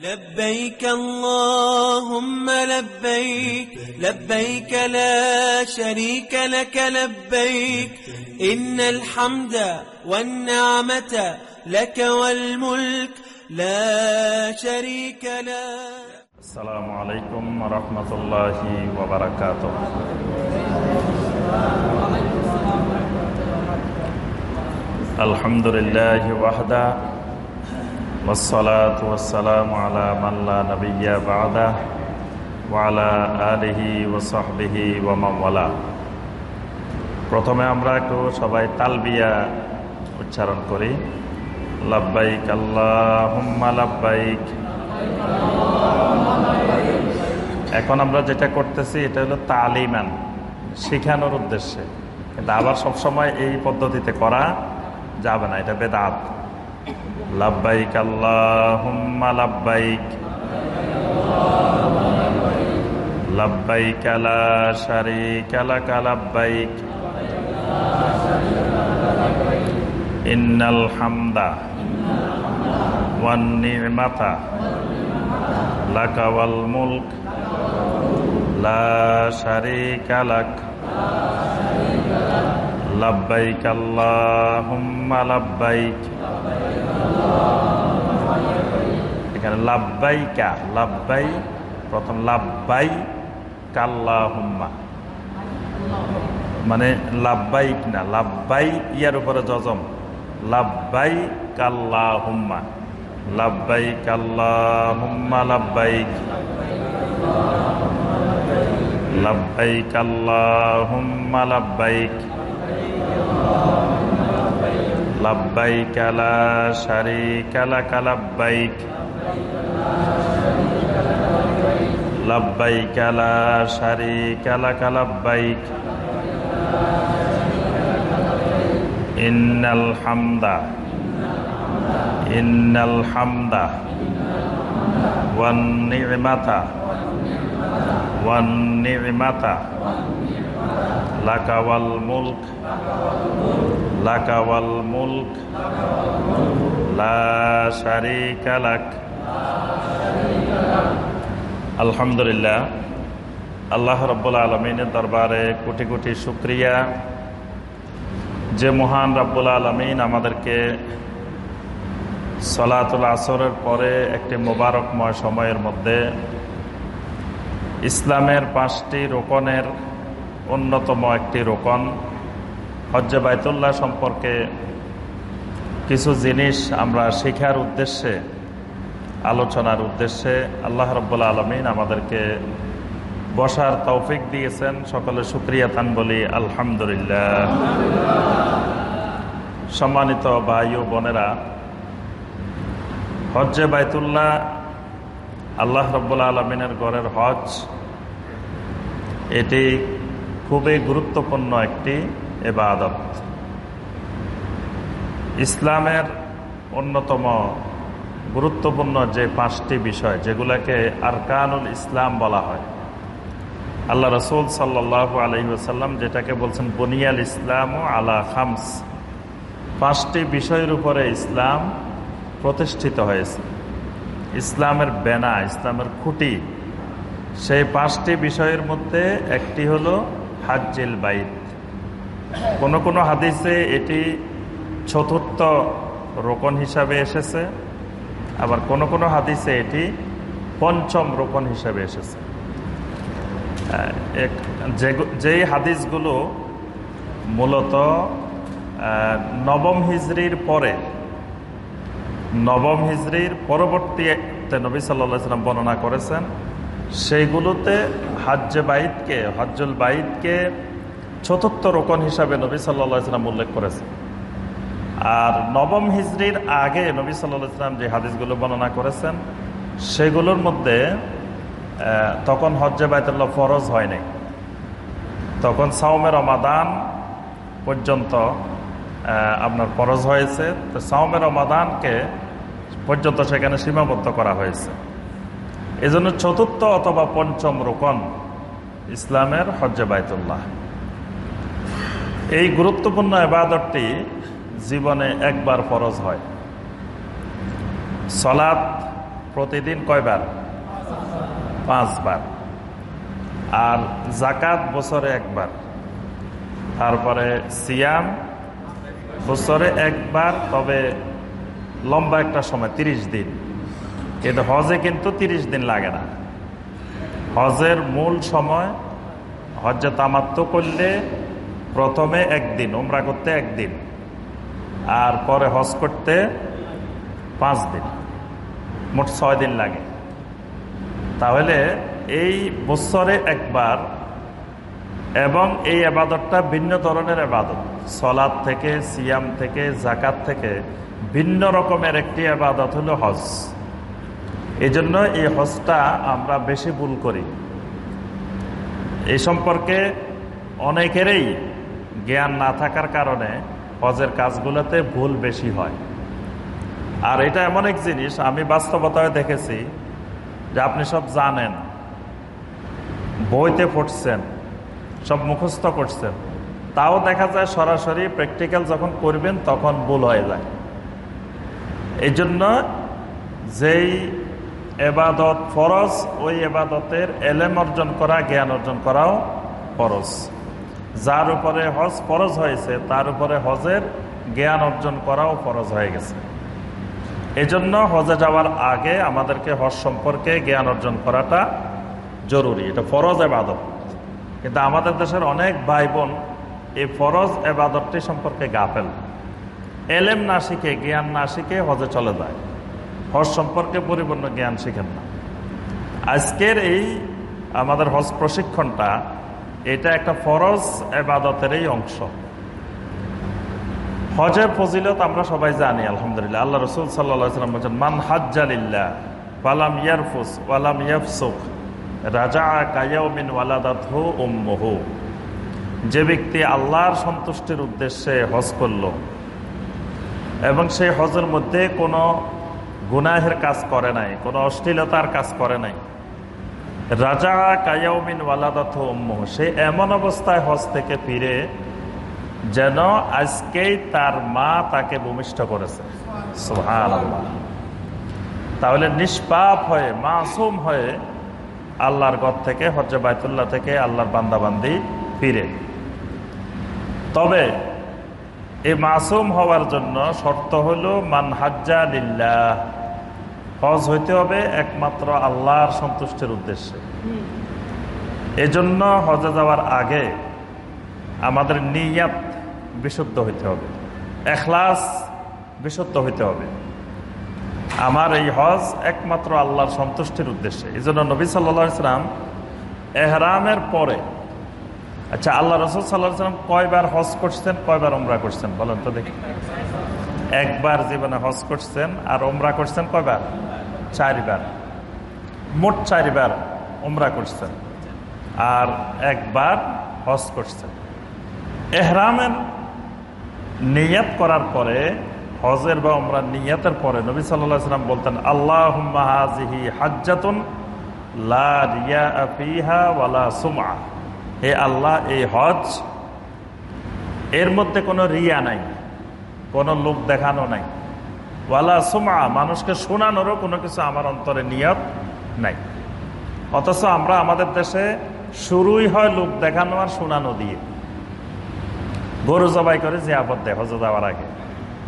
لبيك اللهم لبيك لبيك لا شريك لك لبيك. إن الحمد والنعمة لك والملك لا شريك لك السلام عليكم ورحمة الله وبركاته. الحمد لله وحده والصلاة والسلام على من لا نبي بعده وعلى آله وصحبه ومن والاه প্রথমে আমরা একটু সবাই তালবিয়া উচ্চারণ করি লাব্বাইক আল্লাহুম্মা লাব্বাইক এখন আমরা যেটা করতেছি এটা হলো তালিমান শেখানোর উদ্দেশ্যে কিন্তু আবার সবসময় এই পদ্ধতিতে করা যাবে না এটা বেদাত লাব্বাইক আল্লাহুম্মা লাব্বাইক। লাব্বাইক লা শারীকা লাকা লাব্বাইক। ইন্নাল হামদা ওয়ান নি'মাতা লাকা ওয়াল মুলক। লা এখানে লাব্বাইকা, লাব্বাই, প্রথম লাব্বাই, কাল্লাহুম্মা। মানে লাব্বাইক না, লাব্বাই ইয়ার উপরে জজম লাব্বাই কাল্লাহুম্মা। লাব্বাইক আল্লাহুম্মা লাব্বাইক, লা শারীকা লাক লাব্বাইক লাব্বাইক, লা হামদা, ইন্নাল হামদা। One নিমাতা one নিমাতা। লাকাওয়াল মুলক। লাকাওয়াল মুলক, লা আলহামদুলিল্লাহ, আল্লাহ রব্বুল আলমিনের দরবারে কোটি কোটি শুক্রিয়া। যে মহান রব্বুল আলমিন আমাদেরকে সলাতুল আসরের পরে একটি মোবারকময় সময়ের মধ্যে ইসলামের পাঁচটি রোকনের অন্যতম একটি রোকন হজ্জে বাইতুল্লাহ সম্পর্কে কিছু জিনিস আমরা শেখার উদ্দেশ্যে, আলোচনার উদ্দেশ্যে আল্লাহ রব্বুল্লা আলমিন আমাদেরকে বসার তৌফিক দিয়েছেন। সকলে সুক্রিয়া তান বলি আলহামদুলিল্লাহ। সম্মানিত ভাই ও বোনেরা, হজ্জে বাইতুল্লাহ আল্লাহ রব্বুল্লা আলমিনের গড়ের হজ, এটি খুবই গুরুত্বপূর্ণ একটি এবাদত ইসলামের অন্যতম গুরুত্বপূর্ণ যে পাঁচটি বিষয়, যেগুলোকে আরকানুল ইসলাম বলা হয়। আল্লাহ রসুল সাল্লাহ আলহিহাসাল্লাম যেটাকে বলছেন বনিয়াল ইসলাম ও আলা খামস। পাঁচটি বিষয়ের উপরে ইসলাম প্রতিষ্ঠিত হয়েছে। ইসলামের বেনা, ইসলামের খুঁটি। সেই পাঁচটি বিষয়ের মধ্যে একটি হলো হাজ্জিল বাইত। কোন কোন হাদিসে এটি চতুর্থ রোকন হিসাবে এসেছে, আবার কোন কোন হাদিসে এটি পঞ্চম রোকন হিসাবে এসেছে। যেই হাদিসগুলো মূলত নবম হিজড়ির পরে, নবম হিজড়ির পরবর্তীতে নবী সাল্লাম বর্ণনা করেছেন, সেইগুলোতে হাজ্জে বাইদকে হজ্জুল বাইদকে চতুর্থ রোকন হিসাবে নবী সাল্লা সাল্লাম উল্লেখ করেছেন। আর নবম হিজড়ির আগে নবী সাল্লাম যে হাদিসগুলো বর্ণনা করেছেন, সেগুলোর মধ্যে তখন হজ্জে বাইতুল্লাহ ফরজ হয়নি তখন সাওমের রমাদান পর্যন্ত আপনার ফরজ হয়েছে। তো সাওমের রমাদানকে পর্যন্ত সেখানে সীমাবদ্ধ করা হয়েছে। এজন্য চতুর্থ অথবা পঞ্চম রোকন ইসলামের হজ্জে বাইতুল্লাহ। এই গুরুত্বপূর্ণ এবাদতটি জীবনে একবার ফরজ হয়। সলাৎ প্রতিদিন কয়বার? পাঁচবার। আর জাকাত বছরে একবার। তারপরে সিয়াম বছরে একবার, তবে লম্বা একটা সময় ৩০ দিন। কিন্তু হজে কিন্তু ৩০ দিন লাগে না। হজের মূল সময় হজ্জে তামাত্ম করলে প্রথমে একদিন ওমরা করতে একদিন, আর পরে হজ করতে পাঁচ দিন, মোট ছয় দিন লাগে। তাহলে এই বছরে একবার এবং এই আবাদতটা ভিন্ন ধরনের আবাদত সলাদ থেকে, সিয়াম থেকে জাকাত থেকে ভিন্ন রকমের একটি আবাদত হলো হজ। এই জন্য এই হজটা আমরা বেশি ভুল করি। এই সম্পর্কে অনেকেরই জ্ঞান না থাকার কারণে হজের কাজগুলোতে ভুল বেশি হয়। আর এটা এমন এক জিনিস, আমি বাস্তবতায় দেখেছি যে আপনি সব জানেন, বইতে পড়ছেন, সব মুখস্থ করছেন। তাও দেখা যায় সরাসরি প্র্যাকটিক্যাল যখন করবেন তখন ভুল হয়ে যায়। এই জন্য যেই এবাদত ফরজ, ওই এবাদতের এলেম অর্জন করা, জ্ঞান অর্জন করাও ফরজ। যার উপরে হজ ফরজ হয়েছে, তার উপরে হজের জ্ঞান অর্জন করাও ফরজ হয়ে গেছে। এজন্য হজে যাওয়ার আগে আমাদেরকে হজ সম্পর্কে জ্ঞান অর্জন করাটা জরুরি। এটা ফরজ এবাদত। কিন্তু আমাদের দেশের অনেক ভাই বোন এই ফরজ এবাদতটি সম্পর্কে গাফেল। এলেম না শিখে, জ্ঞান না শিখে হজে চলে যায়। হজ সম্পর্কে পরিপূর্ণ জ্ঞান শিখেন না। আজকের এই আমাদের হজ প্রশিক্ষণটা এটা একটা ফরজ এবাদতেরই অংশ। হজের ফজিলত আমরা সবাই জানি, আলহামদুলিল্লাহ। আল্লাহ রসুল সাল্লাম বলছেন, মান হাজ্জালিল্লাহ ওয়ালাম ইয়ারফুস ওয়ালাম ইয়াফসুক রাজা কায়াউমিন ওয়ালাদাত উম্মহু। যে ব্যক্তি আল্লাহর সন্তুষ্টির উদ্দেশ্যে হজ করল এবং সেই হজের মধ্যে কোনো গুনাহের কাজ করে নাই, কোনো অশ্লীলতার কাজ করে নাই রাজা কায়াউমিন উম্মহ সে এমন অবস্থায় হজ থেকে ফিরে যেন আজকেই তার মা তাকে ভূমিষ্ঠ করেছে। তাহলে নিষ্পাপ হয়ে, মাসুম হয়ে আল্লাহর গদ থেকে, হজ্জ বায়তুল্লাহ থেকে আল্লাহর বান্দাবান্দি ফিরে। তবে এই মাসুম হওয়ার জন্য শর্ত হল, মান হাজ্জা লিল্লাহ। হজ হইতে হবে একমাত্র আল্লাহর সন্তুষ্টির উদ্দেশ্যে। এজন্য হজে যাওয়ার আগে আমাদের নিয়াত বিশুদ্ধ হইতে হবে, এখলাস বিশুদ্ধ হইতে হবে। আমার এই হজ একমাত্র আল্লাহর সন্তুষ্টির উদ্দেশ্যে। এই জন্য নবী সাল্লাম এহরামের পরে আচ্ছা আল্লাহ রসুল সাল্লাহ সাল্লাম কয়বার হজ করছেন, কয়বার ওমরা করছেন, বলেন তো দেখি। একবার জীবনে হজ করছেন আর ওমরা করছেন কয়বার? চারবার, মোট চারবার ওমরা করছেন আর একবার হজ করছেন। এহরামের নিয়াত করার পরে, হজের বা ওমরা নিয়াতের পরে নবী সাল্লাহ সাল্লাম বলতেন আল্লাহ হাজিহি হাজ্জাতুন লা রিয়া সুমা হে আল্লাহ, এই হজ এর মধ্যে কোনো রিয়া নাই, কোনো লোক দেখানো নাই। ওয়ালা সুমা মানুষকে শোনানোরও কোনো কিছু আমার অন্তরে নিয়ত নাই। অথচ আমরা আমাদের দেশে শুরুই হয় লোক দেখানো আর শোনানো দিয়ে। গরু জবাই করে যে আপদ দেয় হজে যাওয়ার আগে।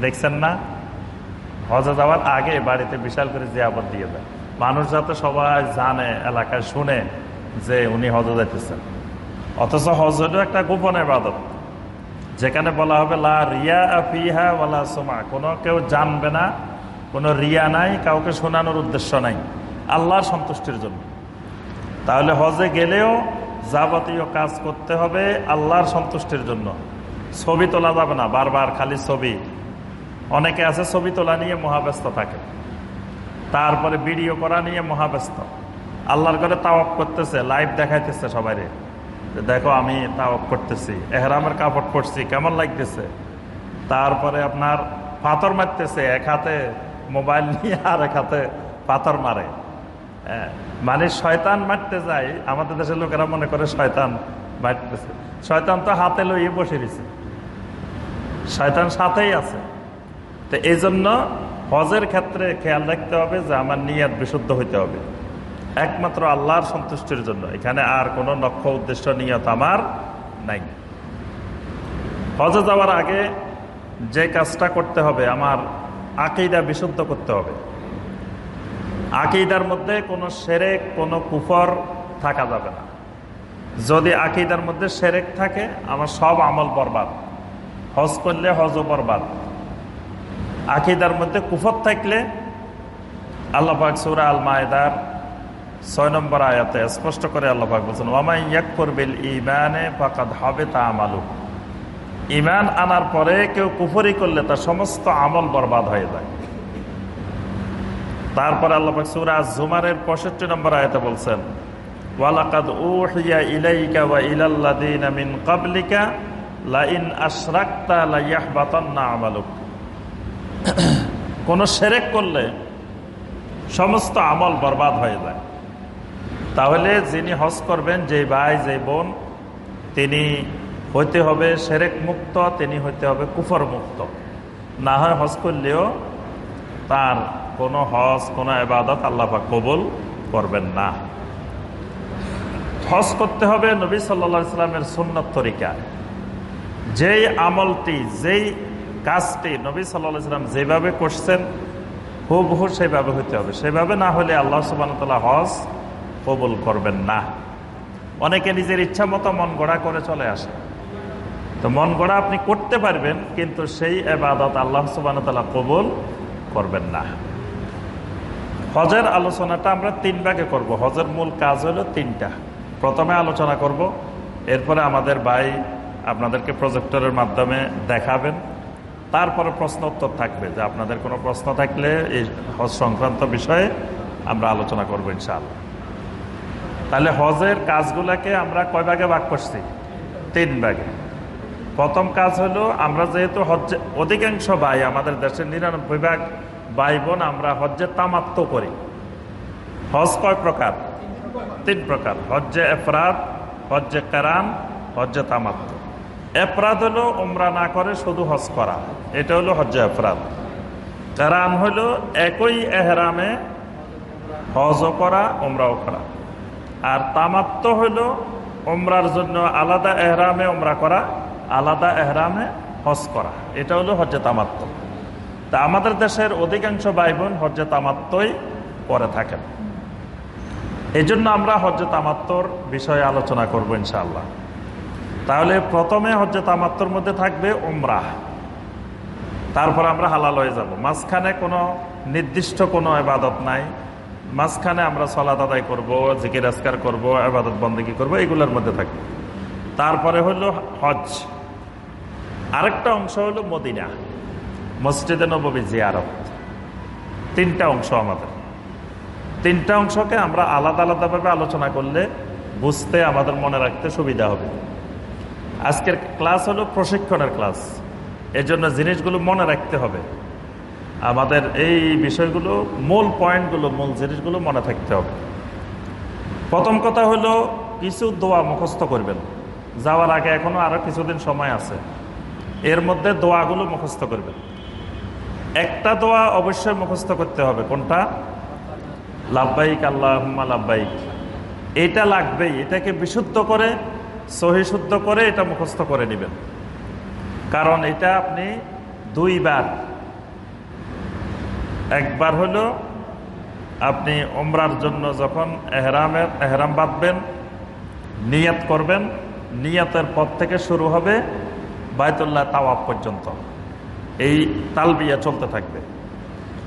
দেখছেন না? হজে যাওয়ার আগে বাড়িতে বিশাল করে যে আপদ দিয়ে দেয়। মানুষ যাতে সবাই জানে, এলাকায় শুনে যে উনি হজে যাইতেছেন। অথচ হজ একটা গোপন এবাদত যেখানে বলা হবে, লা রিয়া ফিহা ওয়ালা সোমা কোনো কেউ জানবে না, কোনো রিয়া নাই, কাউকে শোনানোর উদ্দেশ্য নাই। আল্লাহর সন্তুষ্টির জন্য। তাহলে হজে গেলেও যাবতীয় কাজ করতে হবে আল্লাহর সন্তুষ্টির জন্য। ছবি তোলা যাবে না, বারবার খালি ছবি। অনেকে আছে, ছবি তোলা নিয়ে মহাব্যস্ত থাকে। তারপরে ভিডিও করা নিয়ে মহাব্যস্ত। আল্লাহর ঘরে তাওয়াপ করতেছে, লাইভ দেখাইতেছে সবাই দেখো, আমি তাওয়াপ করতেছি। এহরামের কাপড় পরছি, কেমন লাগতেছে? তারপরে আপনার পাথর মারতেছে, এক হাতে মোবাইল নিয়ে আর এক হাতে পাথর মারে। মানে শয়তান মারতে যায়, আমাদের দেশের লোকেরা মনে করে শয়তান মারতেছে। শয়তান তো হাতে লইয়ে বসে দিছে শয়তান সাথেই আছে। তো এই জন্য হজের ক্ষেত্রে খেয়াল রাখতে হবে যে আমার নিয়াত বিশুদ্ধ হইতে হবে। একমাত্র আল্লাহর সন্তুষ্টির জন্য। এখানে আর কোনো লক্ষ্য উদ্দেশ্য নিয়ত আমার নাই। হজে যাওয়ার আগে যে কাজটা করতে হবে, আমার আকিদা বিশুদ্ধ করতে হবে। আকিদার মধ্যে কোনো সেরেক, কোনো কুফর থাকা যাবে না। যদি আকিদার মধ্যে সেরেক থাকে, আমার সব আমল বরবাদ। হজ করলে হজও বরবাদ। আকিদার মধ্যে কুফর থাকলে আল্লাহাক সুরা আল ছয় নম্বর আয়াতে স্পষ্ট করে আল্লাহাক বলছেন ওয়ামাই ইয়াকফর বিল ইমানে ফাকাদ হবে তা আমালু। ইমান আনার পরে কেউ কুফরি করলে তার সমস্ত আমল বরবাদ হয়ে যায়। তারপরে আল্লাহ সুরাজ জুমারের পঁয়ষট্টি নম্বর আয়তে বলছেন উহিয়া ইলাইকা ওয়া ক্বাবলিকা, লাইন কোন সেরেক করলে সমস্ত আমল বরবাদ হয়ে যায়। তাহলে যিনি হজ করবেন যে ভাই যে বোন, তিনি হইতে হবে সেরেক মুক্ত, তিনি হইতে হবে কুফর মুক্ত। না হয় হজ করলেও তার কোনো হজ, কোনো এবাদত আল্লাপা কবুল করবেন না। হজ করতে হবে নবী সাল্লা ইসলামের সুন্নত তরিকা। যেই আমলটি, যেই কাজটি নবী সাল্লাহ ইসলাম যেভাবে করছেন, হুবহু সেভাবে হইতে হবে। সেভাবে না হলে আল্লাহ সুবাহতাল্লাহ হজ কবুল করবেন না। অনেকে নিজের ইচ্ছা মতো মন গড়া করে চলে আসে। তো মন গড়া আপনি করতে পারবেন, কিন্তু সেই এবাদত আল্লাহ সুবাহতাল্লাহ কবুল করবেন না। হজের আলোচনাটা আমরা তিন ভাগে করব। হজের মূল কাজ হলো তিনটা। প্রথমে আলোচনা করব, এরপরে আমাদের ভাই আপনাদেরকে প্রজেক্টরের মাধ্যমে দেখাবেন। তারপরে প্রশ্ন উত্তর থাকবে, যে আপনাদের কোনো প্রশ্ন থাকলে এই হজ সংক্রান্ত বিষয়ে আমরা আলোচনা করব ইনশাআল্লাহ। তাহলে হজের কাজগুলাকে আমরা কয় ভাগে ভাগ করছি? তিন ভাগে। প্রথম কাজ হলো, আমরা যেহেতু হজ্জে, অধিকাংশ ভাই আমাদের দেশের নিরানব্বই ভাগ ভাই বোন আমরা হজ্জে তামাত্ম করি। হজ কয় প্রকার? তিন প্রকার। হজ্জে এফরাদ, হজ্জে কেরাম, হজ্জে তামাত্ম। এফরাদ হলো ওমরা না করে শুধু হজ করা। এটা হলো হজ্জে এফরাদ। কেরাম হলো একই এহরামে হজও করা, উমরাও করা। আর তামাত্ম হলো ওমরার জন্য আলাদা এহরামে ওমরা করা, আলাদা এহরামে হজ করা। এটা হলো হজ্জে তামাত্ম। তা আমাদের দেশের অধিকাংশ ভাই বোন হজ্জে তামাত্মই করে থাকেন। এই জন্য আমরা হজ্জে তামাত্মর বিষয়ে আলোচনা করব ইনশাআল্লাহ। তাহলে প্রথমে হজ্জে তামাত্মর মধ্যে থাকবে উমরা। তারপর আমরা হালাল হয়ে যাব। মাঝখানে কোনো নির্দিষ্ট কোনো আবাদত নাই। মাঝখানে আমরা সলাত আদায় করব, জিকির আসকার করব আবাদত বন্দী করব, এগুলোর মধ্যে থাকবে তারপরে হলো হজ। আরেকটা অংশ হলো মদিনা, মসজিদে নবী জিয়ারত। তিনটা অংশ আমাদের। তিনটা অংশকে আমরা আলাদা আলাদাভাবে আলোচনা করলে বুঝতে, আমাদের মনে রাখতে সুবিধা হবে। আজকের ক্লাস হলো প্রশিক্ষণের ক্লাস। এজন্য জিনিসগুলো মনে রাখতে হবে। আমাদের এই বিষয়গুলো, মূল পয়েন্টগুলো, মূল জিনিসগুলো মনে থাকতে হবে। প্রথম কথা হলো, কিছু দোয়া মুখস্থ করবেন। যাওয়ার আগে এখনও আরও কিছুদিন সময় আছে। এর মধ্যে দোয়াগুলো মুখস্থ করবেন। একটা দোয়া অবশ্যই মুখস্থ করতে হবে। কোনটা? লাভবাহিক আল্লাহ লাভবাহিক এটা লাগবেই। এটাকে বিশুদ্ধ করে সহি শুদ্ধ করে এটা মুখস্থ করে নেবেন। কারণ এটা আপনি দুইবার একবার হলো আপনি ওমরার জন্য যখন এহরামের, এহরাম বাঁধবেন, নিয়াত করবেন, নিয়াতের পর থেকে শুরু হবে বায়তুল্লাহ তাওয়াব পর্যন্ত। এই তালবিয়া চলতে থাকবে।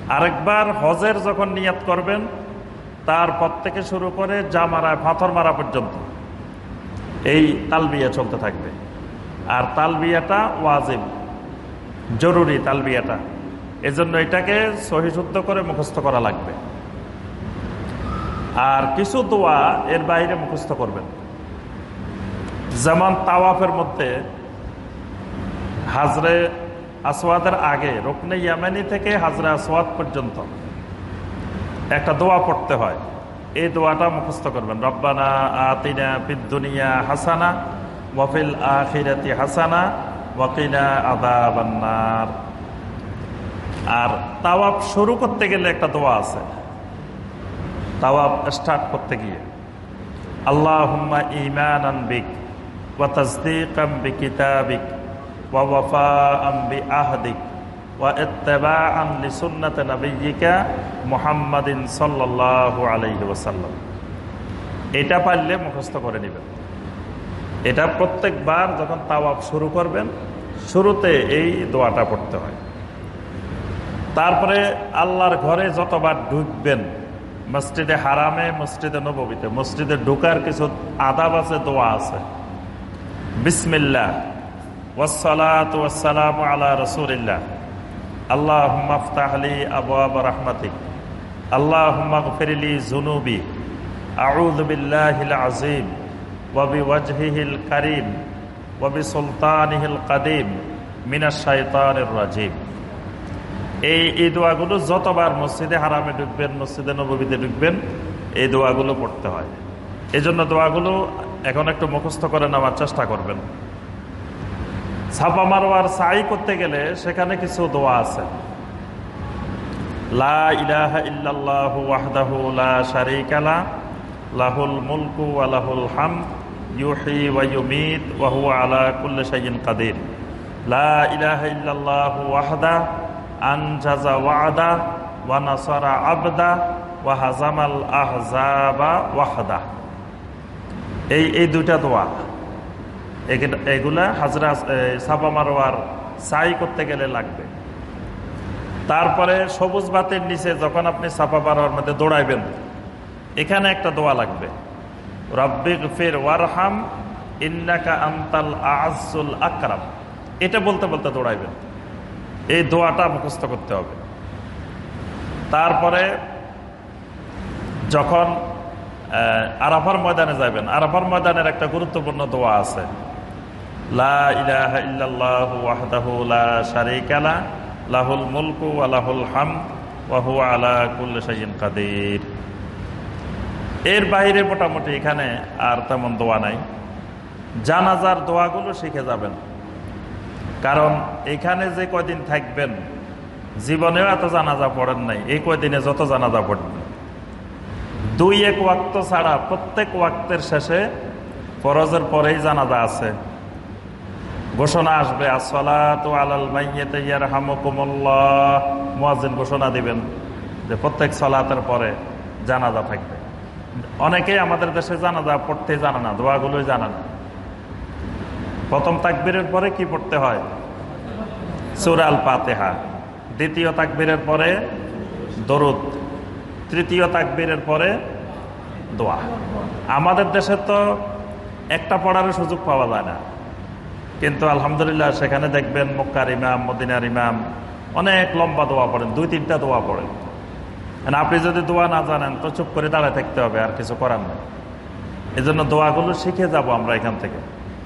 আরেকবার হজের যখন নিয়াত করবেন তারপর থেকে শুরু করে জামারা পাথর মারা পর্যন্ত এই তালবিয়া চলতে থাকবে। আর তালবিয়াটা ওয়াজিব, জরুরি তালবিয়াটা। এজন্য এটাকে সহিশুদ্ধ করে মুখস্থ করা লাগবে। আর কিছু দোয়া এর বাইরে মুখস্থ করবেন। যেমন তাওয়াফের মধ্যে হাজরে আসওয়াদের আগে রুকনে ইয়ামানি থেকে হাজরে আসওয়াদ পর্যন্ত একটা দোয়া পড়তে হয়। এই দোয়াটা মুখস্থ করবেন। রব্বানা আতিনা পিদ্দুনিয়া হাসানা ওয়াফিল আখিরাতি হাসানা ওয়াকিনা আদাবান্নার আর তাওয়াব শুরু করতে গেলে একটা দোয়া আছে। তাওয়াব স্টার্ট করতে গিয়ে আল্লাহ ইমান আনবিক ওয়া নাবিয়্যিকা মুহাম্মাদিন সাল্লাল্লাহু আলাইহি ওয়াসাল্লাম। এটা পারলে মুখস্থ করে নেবেন। এটা প্রত্যেকবার যখন তাওয়াব শুরু করবেন, শুরুতে এই দোয়াটা পড়তে হয়। তারপরে আল্লাহর ঘরে যতবার ঢুকবেন, মসজিদে হারামে, মসজিদে নবীতে মসজিদে ঢুকার কিছু আদাব আছে, দোয়া আছে। বিসমিল্লা ওয়াসালাত ওয়াসালাম আলা রসুলিল্লাহ। আল্লাহ মাফতাহলি আবু রহমাতিক। আল্লাহ ওয়াজহিহিল করিম। কাদিম। মিনা এই এই দোয়াগুলো যতবার মসজিদে হারামে ঢুকবেন, মসজিদে নবীতে ঢুকবেন, এই দোয়াগুলো পড়তে হয়। এই জন্য দোয়াগুলো এখন একটু মুখস্থ করে নেওয়ার চেষ্টা করবেন। ছাপা মারোয়ার সাই করতে গেলে সেখানে কিছু দোয়া আছে। লা ইলাহা ওয়াহদাহু লা লা, লাহুল ওয়া কাদির। লা আনজাজা ওয়াদা ওয়া নাসারা আবদা এই এই দুইটা দোয়া। এগুলা হাজরা সাই করতে গেলে লাগবে। তারপরে সবুজ বাতের নিচে যখন আপনি সাপা মারোয়ার মধ্যে দৌড়াইবেন, এখানে একটা দোয়া লাগবে। রব্বিক ওয়ারহাম এটা বলতে বলতে দৌড়াইবেন। এই দোয়াটা মুখস্থ করতে হবে। তারপরে যখন আরাফার ময়দানে যাবেন আরাফার ময়দানের একটা গুরুত্বপূর্ণ দোয়া আছে। লা লা লাহুল লাহুল ওয়া হুয়া আলা কাদির। এর বাইরে মোটামুটি এখানে আর তেমন দোয়া নাই। জানাজার দোয়াগুলো শিখে যাবেন। কারণ এখানে যে কয়দিন থাকবেন, জীবনেও এত জানাজা পড়েন নাই, এই কয়দিনে যত জানাজা পড়বেন। দুই এক ওয়াক্ত ছাড়া প্রত্যেক ওয়াক্তের শেষে ফরজের পরেই জানাজা আছে। ঘোষণা আসবে ঘোষণা দিবেন যে প্রত্যেক সলাতের পরে জানাজা থাকবে। অনেকেই আমাদের দেশে জানাজা পড়তে জানে না, দোয়াগুলোই জানে না। প্রথম তাকবীরের পরে কি পড়তে হয়? সুরাল পাতেহা দ্বিতীয় তাকবীরের পরে দরুদ। তৃতীয় তাকবীরের পরে দোয়া। আমাদের দেশে তো একটা পড়ার সুযোগ পাওয়া যায় না। কিন্তু আলহামদুলিল্লাহ সেখানে দেখবেন মক্কার ইমাম, মদিনার ইমাম অনেক লম্বা দোয়া পড়েন, দুই তিনটা দোয়া পড়েন। মানে আপনি যদি দোয়া না জানেন, তো চুপ করে দাঁড়ায় থাকতে হবে, আর কিছু করার নেই। এই জন্য দোয়াগুলো শিখে যাব আমরা এখান থেকে।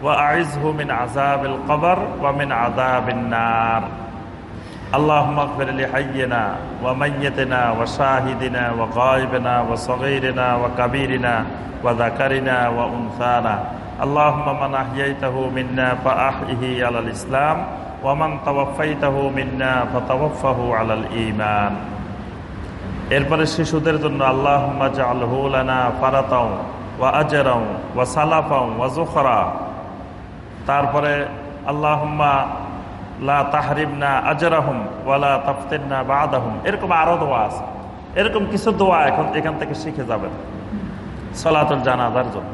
মিন আহলিহি ওয়া জাওজান খাইরান মিন জাওজিহি ওয়া আদখিলহুল জান্নাহ وأعزه من عذاب القبر ومن عذاب النار اللهم اغفر لحينا وميتنا وشاهدنا وغائبنا وصغيرنا وكبيرنا وذكرنا وأنثانا اللهم من أحييته منا فأحيه على الإسلام ومن توفيته منا فتوفه على الإيمان এরপরে শিশুদের জন্য আল্লাহ জালহুলানা ফারাতাও ওয়া আজরাও ওয়া সালাফাও ওয়া জুখরা তারপরে আল্লাহম্মা লা তাহরিমনা আজরাহম ওয়ালা তাফতিনা বাদাহম। এরকম আরও দোয়া আছে। এরকম কিছু দোয়া এখন এখান থেকে শিখে যাবেন সলাতুল জানাজার জন্য।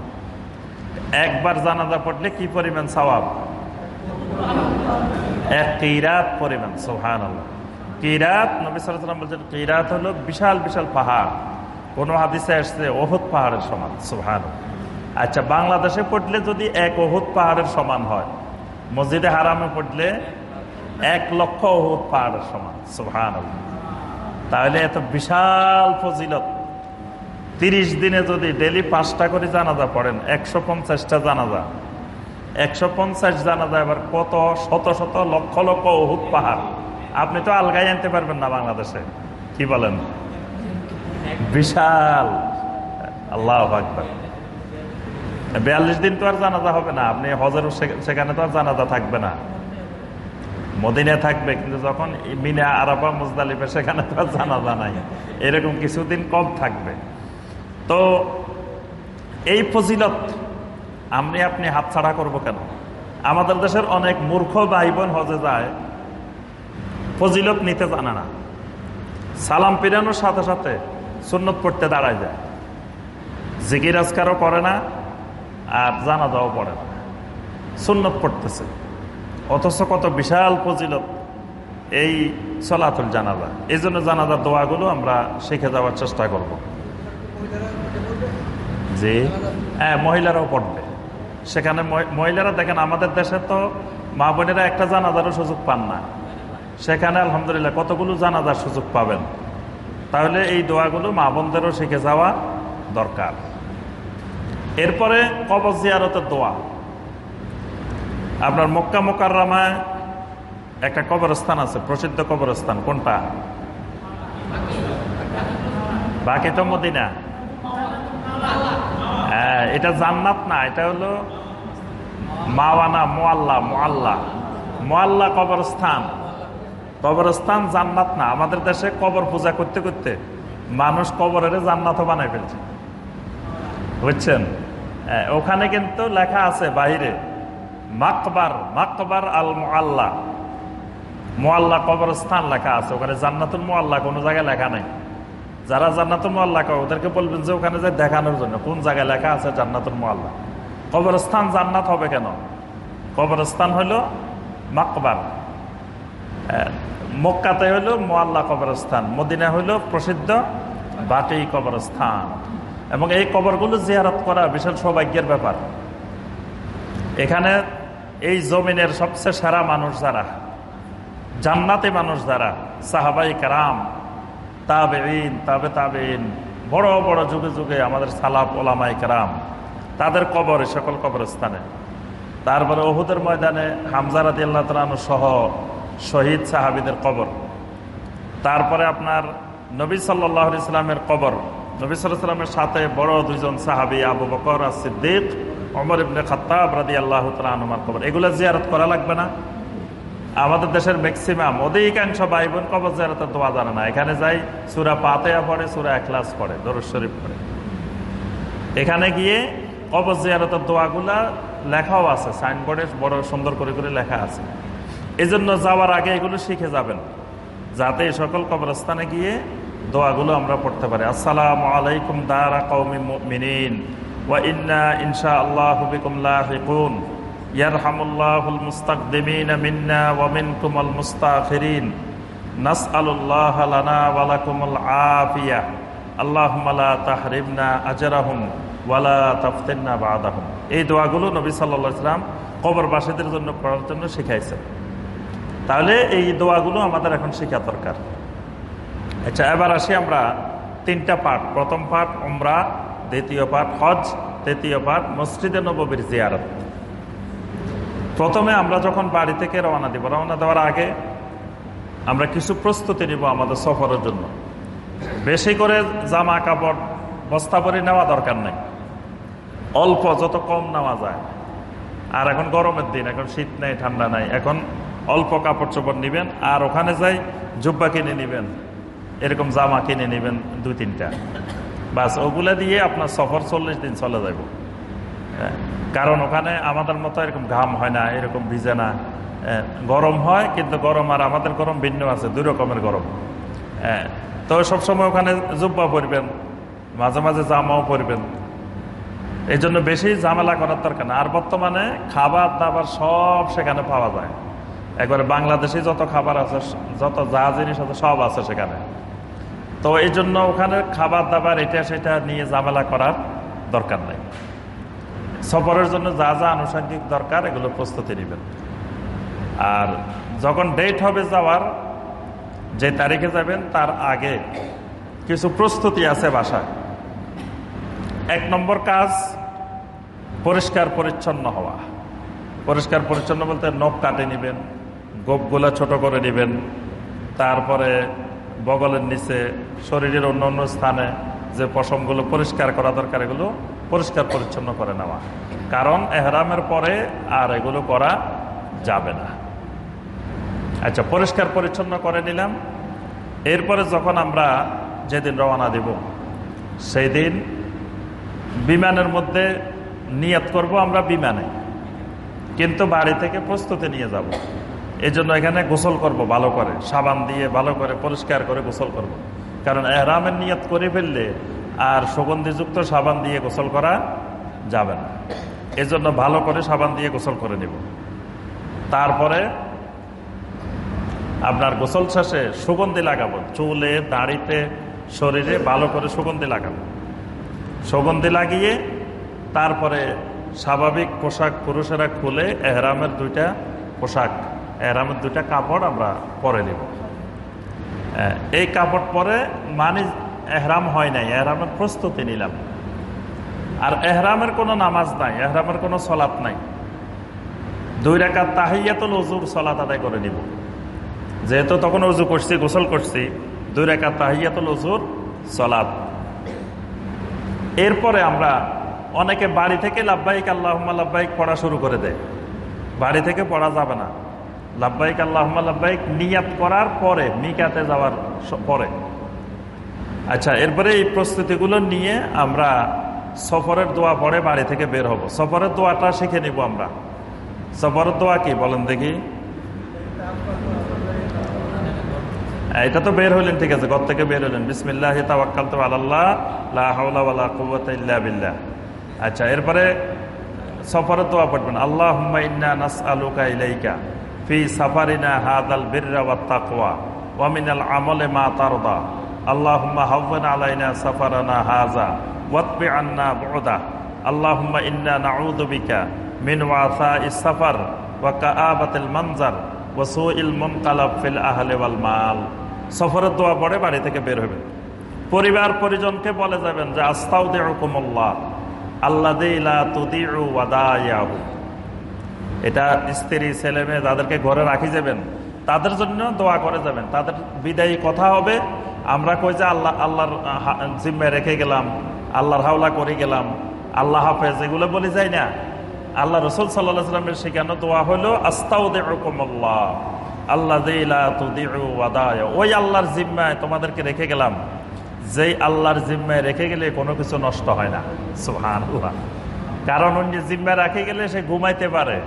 একবার জানাজা পড়লে কি পরিমাণ সওয়াব? এক কিরাত পরিমাণ সোহান কিরাত, নবী সালাম বলছেন, কিরাত হলো বিশাল বিশাল পাহাড়। কোনো হাদিসে আসছে, ওহুদ পাহাড়ের সমান সোহান আচ্ছা বাংলাদেশে পড়লে যদি এক ওহুদ পাহাড়ের সমান হয়, মসজিদে হারামে পড়লে এক লক্ষ ওহুদ পাহাড়ের সমান সোহান তাহলে এত বিশাল ফজিলত। তিরিশ দিনে যদি ডেলি পাঁচটা করে জানাজা পড়েন, একশো পঞ্চাশটা জানাজা। একশো পঞ্চাশ জানাজা এবার কত, শত শত, লক্ষ লক্ষ অহুত পাহাড়। আপনি তো আলগাই আনতে পারবেন না বাংলাদেশে, কি বলেন? বিশাল। আল্লাহ আকবর। বিয়াল্লিশ দিন তো আর জানাজা হবে না। আপনি হজের সেখানে তো আর জানাজা থাকবে না। মদিনে থাকবে, কিন্তু যখন মিনা, আরাফা, মুজদালিফে, সেখানে তো আর জানাজা নাই। এরকম কিছুদিন কম থাকবে। তো এই ফজিলত আমি আপনি হাতছাড়া করব কেন? আমাদের দেশের অনেক মূর্খ ভাই বোন হজে যায়, ফজিলত নিতে জানে না। সালাম পিরানোর সাথে সাথে সুন্নত পড়তে দাঁড়ায় যায়। জিকির আজকারও করে না আর জানাজাও পড়ে না। সুন্নত পড়তেছে। অথচ কত বিশাল ফজিলত এই চলাতুল জানাজা। এই জন্য জানাজার দোয়াগুলো আমরা শিখে যাওয়ার চেষ্টা করব। জি। হ্যাঁ মহিলারাও পড়বে। সেখানে মহিলারা দেখেন, আমাদের দেশে তো মা বোনেরা একটা জানাজারও সুযোগ পান না। সেখানে আলহামদুলিল্লাহ কতগুলো জানাজার সুযোগ পাবেন। তাহলে এই দোয়াগুলো মা বোনদেরও শিখে যাওয়া দরকার। এরপরে কবর জিয়ারতের দোয়া। আপনার মক্কা মোকাররামায় একটা কবরস্থান আছে, প্রসিদ্ধ কবরস্থান, কোনটা? বাকি তো মদিনা। হ্যাঁ এটা জান্নাত না, এটা হলো মাওয়ানা মোয়াল্লা মোয়াল্লা মোয়াল্লা কবরস্থান। কবরস্থান জান্নাত না, আমাদের দেশে কবর পূজা করতে করতে মানুষ কবরের জান্নাতও বানায় ফেলছে। বুঝছেন? ওখানে কিন্তু লেখা আছে বাহিরে, মাকবার মাকবার আল মোয়াল্লা মোয়াল্লা কবরস্থান লেখা আছে, ওখানে জান্নাতুল মোয়াল্লা কোনো জায়গায় লেখা নেই। যারা জান্নাতুল মোয়াল্লা কয়, ওদেরকে বলবেন যে ওখানে যে দেখানোর জন্য, কোন জায়গায় লেখা আছে জান্নাতুল মোয়াল্লা কবরস্থান জান্নাত হবে কেন? কবরস্থান হলো মাকবার। মক্কাতে হলো মোয়াল্লা কবরস্থান, মদিনা হলো প্রসিদ্ধ বাটি কবরস্থান। এবং এই কবরগুলো জিয়ারত করা বিশাল সৌভাগ্যের ব্যাপার। এখানে এই জমিনের সবচেয়ে সেরা মানুষ যারা? জান্নাতি মানুষ যারা? সাহাবাই কারাম তাবেইন তাবে তাবেইন বড় বড় যুগে যুগে আমাদের সালাফ ওলামাই কারাম, তাদের কবর সকল কবরস্থানে। তারপরে ওহুদের ময়দানে হামজারাদি আল্লাহ তালু সহ শহীদ সাহাবিদের কবর। তারপরে আপনার নবী সাল্লাহ ইসলামের কবর। নবী সাল্লামের সাথে বড় দুইজন সাহাবি, আবু বকর আর সিদ্দিক অমর ইবনে খাত্তাব রাদি আল্লাহ তালুমার কবর। এগুলো জিয়ারত করা লাগবে না। আমাদের দেশের ম্যাক্সিমাম, অধিকাংশ ভাই বোন কবর জিয়ারতের দোয়া জানে না। এখানে যাই সুরা পাতেয়া পড়ে, সুরা একলাস পড়ে, দরুদ শরীফ পড়ে। এখানে গিয়ে কবর জিয়ারতের দোয়াগুলা লেখাও আছে সাইনবোর্ডে বড় সুন্দর করে করে লেখা আছে। এই জন্য যাওয়ার আগে এগুলো শিখে যাবেন। যাতে সকল কবরস্থানে গিয়ে দোয়াগুলো আমরা পড়তে পারি। আসসালামু আলাইকুম দারা কৌমি মিনিন ওয়া ইন্না ইনশা আল্লাহ বিকুম লাহিকুন। ইয়ারহামুল্লাহুল মুস্তাকদিমিন মিন্না ওয়া মিনকুমুল মুস্তাখিরিন। নাসআলুল্লাহ লানা ওয়া লাকুমুল আফিয়া। আল্লাহুম্মা লা তাহরিমনা আজরাহুম ওয়া লা তাফতিননা বা'দাহুম। এই দোয়াগুলো নবী সাল্লাল্লাহু আলাইহি সাল্লাম কবরবাসীদের জন্য পড়ার জন্য শিখাইছেন। তাহলে এই দোয়াগুলো আমাদের এখন শেখা দরকার। আচ্ছা এবার আসি আমরা তিনটা পাঠ। প্রথম পাঠ উমরা, দ্বিতীয় পাঠ হজ, তৃতীয় পাঠ মসজিদে নবীর জিয়ারত। প্রথমে আমরা যখন বাড়ি থেকে রওনা দিব, রওনা দেওয়ার আগে আমরা কিছু প্রস্তুতি নিব আমাদের সফরের জন্য। বেশি করে জামা কাপড় বস্তাবরি নেওয়া দরকার নেই। অল্প যত কম নেওয়া যায়। আর এখন গরমের দিন, এখন শীত নেই, ঠান্ডা নাই, এখন অল্প কাপড় চোপড় নেবেন, আর ওখানে যাই জুব্বা কিনে নেবেন। এরকম জামা কিনে নেবেন দুই, তিনটা। বাস, ওগুলা দিয়ে আপনার সফর চল্লিশ দিন চলে যাব কারণ ওখানে আমাদের মতো এরকম ঘাম হয় না, এরকম ভিজে না। গরম হয়, কিন্তু গরম আর আমাদের গরম ভিন্ন আছে, দুই রকমের গরম। তো সবসময় ওখানে জুব্বা পরবেন, মাঝে মাঝে জামাও পরবেন। এই জন্য বেশি ঝামেলা করার দরকার না। আর বর্তমানে খাবার দাবার সব সেখানে পাওয়া যায়। একবারে বাংলাদেশে যত খাবার আছে, যত যা জিনিস আছে সব আছে সেখানে। তো এই জন্য ওখানে খাবার দাবার, এটা সেটা নিয়ে ঝামেলা করার দরকার নাই। সফরের জন্য যা যা আনুষঙ্গিক দরকার, এগুলো প্রস্তুতি নেবেন। আর যখন ডেট হবে যাওয়ার, যে তারিখে যাবেন, তার আগে কিছু প্রস্তুতি আছে বাসায়। এক নম্বর কাজ, পরিষ্কার পরিচ্ছন্ন হওয়া। পরিষ্কার পরিচ্ছন্ন বলতে নখ কাটে নেবেন, গোপগুলা ছোট করে নেবেন। তারপরে বগলের নিচে শরীরের অন্য অন্য স্থানে যে পশমগুলো পরিষ্কার করা দরকার, এগুলো পরিষ্কার পরিচ্ছন্ন করে নেওয়া। কারণ এহরামের পরে আর এগুলো করা যাবে না। আচ্ছা পরিষ্কার পরিচ্ছন্ন করে নিলাম। এরপরে যখন আমরা যেদিন রওনা দেব সেই দিন বিমানের মধ্যে নিয়ত করব আমরা বিমানে। কিন্তু বাড়ি থেকে প্রস্তুতি নিয়ে যাব। এই জন্য এখানে গোসল করব ভালো করে, সাবান দিয়ে ভালো করে পরিষ্কার করে গোসল করব। কারণ এহরামের নিয়ত করে ফেললে আর সুগন্ধিযুক্ত সাবান দিয়ে গোসল করা যাবে না। এজন্য ভালো করে সাবান দিয়ে গোসল করে নেব। তারপরে আপনার গোসল শেষে সুগন্ধি লাগাবো, চুলে, দাড়িতে, শরীরে ভালো করে সুগন্ধি লাগাবো। সুগন্ধি লাগিয়ে তারপরে স্বাভাবিক পোশাক পুরুষেরা খুলে এহরামের দুইটা পোশাক এহরামের দুটা কাপড় আমরা পরে নেব। এই কাপড় পরে মানে এহরাম হয় নাই, এহরামের প্রস্তুতি নিলাম। আর এহরামের কোনো নামাজ নাই, এহরামের কোনো সলাপ নাই। দুই রেখা তাহিয়াতুল অজুর সলাত আদায় করে নিব। যেহেতু তখন অজু করছি, গোসল করছি, দুই রেখা তাহিয়াতুল অজুর সলাপ এরপরে আমরা অনেকে বাড়ি থেকে লাভবাহিক আল্লাহ লাভবাহিক পড়া শুরু করে দেয়। বাড়ি থেকে পড়া যাবে না। লাভবাহিক আল্লাহ লাভবাহিক নিয়াত করার পরে, মিকাতে যাওয়ার পরে। আচ্ছা এরপরে এই প্রস্তুতিগুলো নিয়ে আমরা সফরের দোয়া পরে বাড়ি থেকে বের হব। সফরের দোয়াটা শিখে নিব আমরা। সফরের দোয়া কি? বলেন দেখি। এটা তো বের হইলেন, ঠিক আছে, ঘর থেকে বের হইলেন। বিসমিল্লাহ তাওয়াক্কাল তো আল্লাহ বিল্লাহ। আচ্ছা এরপরে সফরের দোয়া পড়বেন। আল্লাহ নাস আলুকা ইলাইকা। ফি সাফারিনা হাদাল বিররা ওয়া তাকওয়া ওয়া মা তারদা। আল্লাহুম্মা হাওয়ান আলাইনা সাফারানা হাযা ওয়াতবি আন্না বুদা। আল্লাহুম্মা ইন্না নাউযু বিকা মিন ওয়াসাইস সাফার ওয়া কাআবাতিল মানজার ওয়া সুইল মুনকালাব ফিল ওয়াল মাল। সফরের দোয়া পড়ে বাড়ি থেকে বের হবেন পরিবার পরিজনকে বলে যাবেন যে আস্তাউদ্দিউকুমুল্লাহ আল্লাহ এটা স্ত্রী, ছেলে মেয়ে যাদেরকে ঘরে রাখি যাবেন, তাদের জন্য দোয়া করে যাবেন। তাদের বিদায়ী কথা হবে। আমরা কই যে আল্লাহ, আল্লাহর জিম্মে রেখে গেলাম, আল্লাহর হাওলা করে গেলাম, আল্লাহ হাফেজ, এগুলো বলে যায় না। আল্লাহ রসুল সাল্লাহ সাল্লামের শেখানো দোয়া হলো আস্তাউদ্দিউকুমুল্লাহ আল্লাহ ওই আল্লাহর জিম্মায় তোমাদেরকে রেখে গেলাম। যেই আল্লাহর জিম্মায় রেখে গেলে কোনো কিছু নষ্ট হয় না। সুহান কারণ অন্য জিম্মায় রাখে গেলে সে ঘুমাইতে পারে।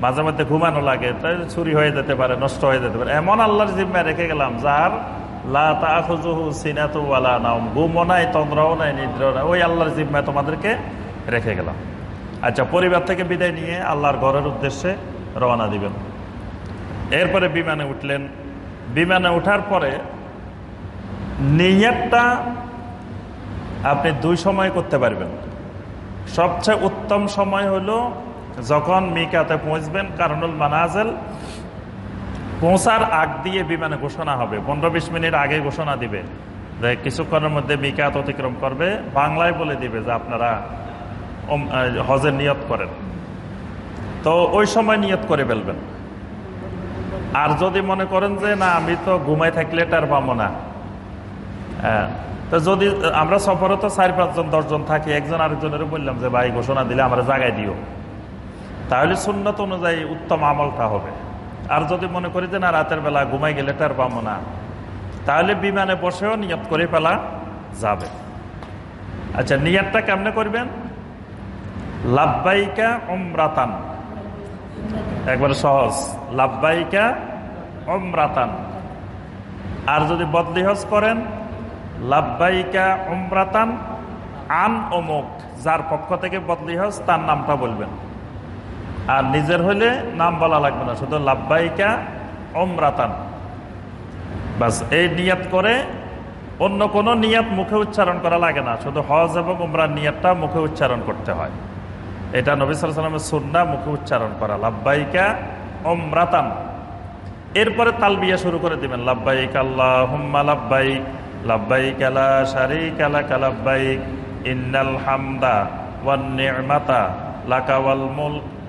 মাঝে মধ্যে ঘুমানো লাগে তাই চুরি হয়ে যেতে পারে, নষ্ট হয়ে যেতে পারে। এমন আল্লাহর জিম্মায় রেখে গেলাম, যার ঘুমও নাই নাই নাই, ওই আল্লাহর তোমাদেরকে রেখে গেলাম। আচ্ছা পরিবার থেকে বিদায় নিয়ে আল্লাহর ঘরের উদ্দেশ্যে রওনা দিবেন। এরপরে বিমানে উঠলেন। বিমানে ওঠার পরে নিয়তটা আপনি দুই সময় করতে পারবেন। সবচেয়ে উত্তম সময় হলো যখন মিকাতে পৌঁছবেন কারণুল মানাজেল, পৌঁছার আগ দিয়ে বিমানে ঘোষণা হবে। পনেরো বিশ মিনিট আগে ঘোষণা দিবে যে কিছুক্ষণের মধ্যে মিকাত অতিক্রম করবে। বাংলায় বলে দিবে যে আপনারা হজের নিয়ত করেন। তো ওই সময় নিয়ত করে ফেলবেন। আর যদি মনে করেন যে না, আমি তো ঘুমাই থাকলে তার পাবো না। হ্যাঁ তো যদি, আমরা সফরে তো চার পাঁচজন, দশজন থাকি, একজন আরেকজনের বললাম যে, ভাই, ঘোষণা দিলে আমরা জাগাই দিও। তাহলে সুন্নত অনুযায়ী উত্তম আমলটা হবে। আর যদি মনে করি যে না, রাতের বেলা ঘুমাই গেলে তার পাবো না, তাহলে বিমানে বসেও নিয়ত করে ফেলা যাবে। আচ্ছা নিয়তটা কেমনে করবেন? লাভবাইকা অমরাতান একবারে সহজ। লাভবাইকা অমরাতান আর যদি বদলি হজ করেন লাভবাইকা অমরাতান আন অমুক যার পক্ষ থেকে বদলি হজ, তার নামটা বলবেন। আর নিজের হইলে নাম বলা লাগবে না, শুধু লাভবাইকা অমরাতান বাস এই নিয়াত করে অন্য কোনো নিয়াত মুখে উচ্চারণ করা লাগে না, শুধু হজ এবং উমরার নিয়াতটা মুখে উচ্চারণ করতে হয়। এটা নবী সালামের সুন্না মুখে উচ্চারণ করা। লাভবাইকা অমরাতান এরপরে তালবিয়া শুরু করে দিবেন লাভবাইক আল্লাহ হুম্মা লাভবাইক লাভবাইক আলা শারিক ইন্নাল হামদা ওয়ান নি'মাতা লাকা ওয়াল মুলক।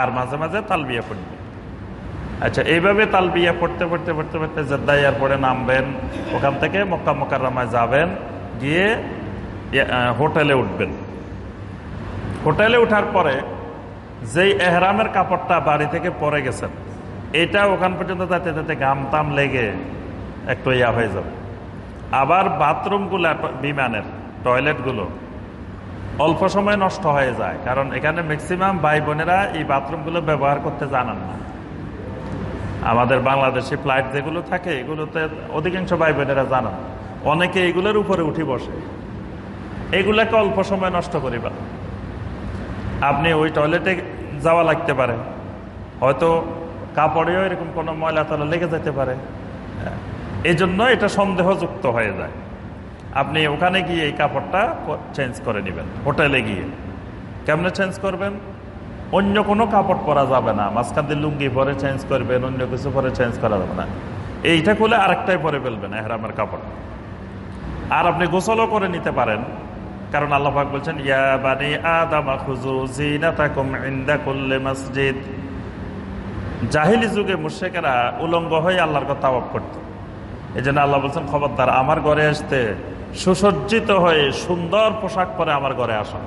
আর মাঝে মাঝে তালবিয়া পড়বে। আচ্ছা এইভাবে তালবিয়া পড়তে পড়তে পড়তে পড়তে জেদ্দা এয়ারপোর্টে নামবেন, ওখান থেকে মক্কা মোকাররামায় যাবেন, গিয়ে হোটেলে উঠবেন। হোটেলে উঠার পরে যেই এহরামের কাপড়টা বাড়ি থেকে পরে গেছেন এটা ওখান পর্যন্ত যাতে যাতে ঘাম তাম লেগে একটু ইয়া হয়ে যাবে। আবার বাথরুমগুলো, বিমানের, টয়লেটগুলো অল্প সময় নষ্ট হয়ে যায়। কারণ এখানে ম্যাক্সিমাম ভাই বোনেরা এই বাথরুমগুলো ব্যবহার করতে জানান না। আমাদের বাংলাদেশি ফ্লাইট যেগুলো থাকে, এগুলোতে অধিকাংশ ভাই বোনেরা জানান অনেকে এগুলোর উপরে উঠি বসে। এগুলাকে অল্প সময় নষ্ট করিবা। আপনি ওই টয়লেটে যাওয়া লাগতে পারে। হয়তো কাপড়েও এরকম কোনো ময়লা তলা লেগে যেতে পারে। এই জন্য এটা সন্দেহযুক্ত হয়ে যায়। আপনি ওখানে গিয়ে এই কাপড়টা চেঞ্জ করে নেবেন, হোটেলে গিয়ে। কেমনে চেঞ্জ করবেন? অন্য কোনো কাপড় পরা যাবে না। মাঝখান দিয়ে লুঙ্গি পরে চেঞ্জ করবেন, অন্য কিছু পরে চেঞ্জ করা যাবে না। এইটা খুলে আরেকটাই পরে ফেলবেন, এহরামের কাপড়। আর আপনি গোসলও করে নিতে পারেন, কারণ আল্লাহ বলছেন, ইয়া বানি আদামা খুজু জিনাতাকুম ইনদা কুল্লি মসজিদ। জাহিলি যুগে মুর্শেকেরা উলঙ্গ হয়ে আল্লাহর কথা করত। এই জন্য আল্লাহ বলছেন, খবরদার, আমার ঘরে আসতে সুসজ্জিত হয়ে সুন্দর পোশাক পরে আমার ঘরে আসুন।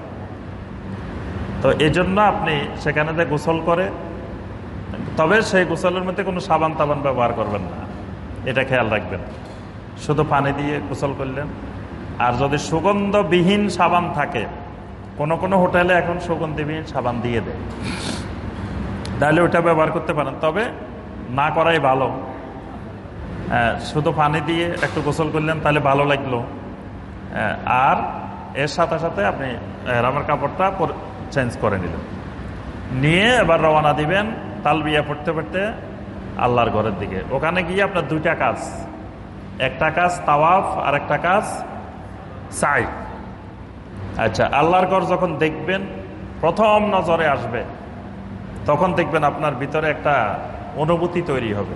তো এই জন্য আপনি সেখানে যে গোসল করে, তবে সেই গোসলের মধ্যে কোনো সাবান তাবান ব্যবহার করবেন না। এটা খেয়াল রাখবেন। শুধু পানি দিয়ে গোসল করলেন। আর যদি সুগন্ধবিহীন সাবান থাকে, কোন কোন হোটেলে এখন সুগন্ধিবিহীন সাবান দিয়ে দেয়। তাহলে ওটা ব্যবহার করতে পারেন। তবে না করাই ভালো। শুধু পানি দিয়ে একটু গোসল করলেন, তাহলে ভালো লাগল। আর এর সাথে সাথে আপনি রামার কাপড়টা চেঞ্জ করে নিলেন। নিয়ে এবার রওনা দিবেন তালবিয়া পড়তে পড়তে আল্লাহর ঘরের দিকে। ওখানে গিয়ে আপনার দুইটা কাজ। একটা কাজ তাওয়াফ আর একটা কাজ সাই। আচ্ছা আল্লাহর ঘর যখন দেখবেন, প্রথম নজরে আসবে, তখন দেখবেন আপনার ভিতরে একটা অনুভূতি তৈরি হবে।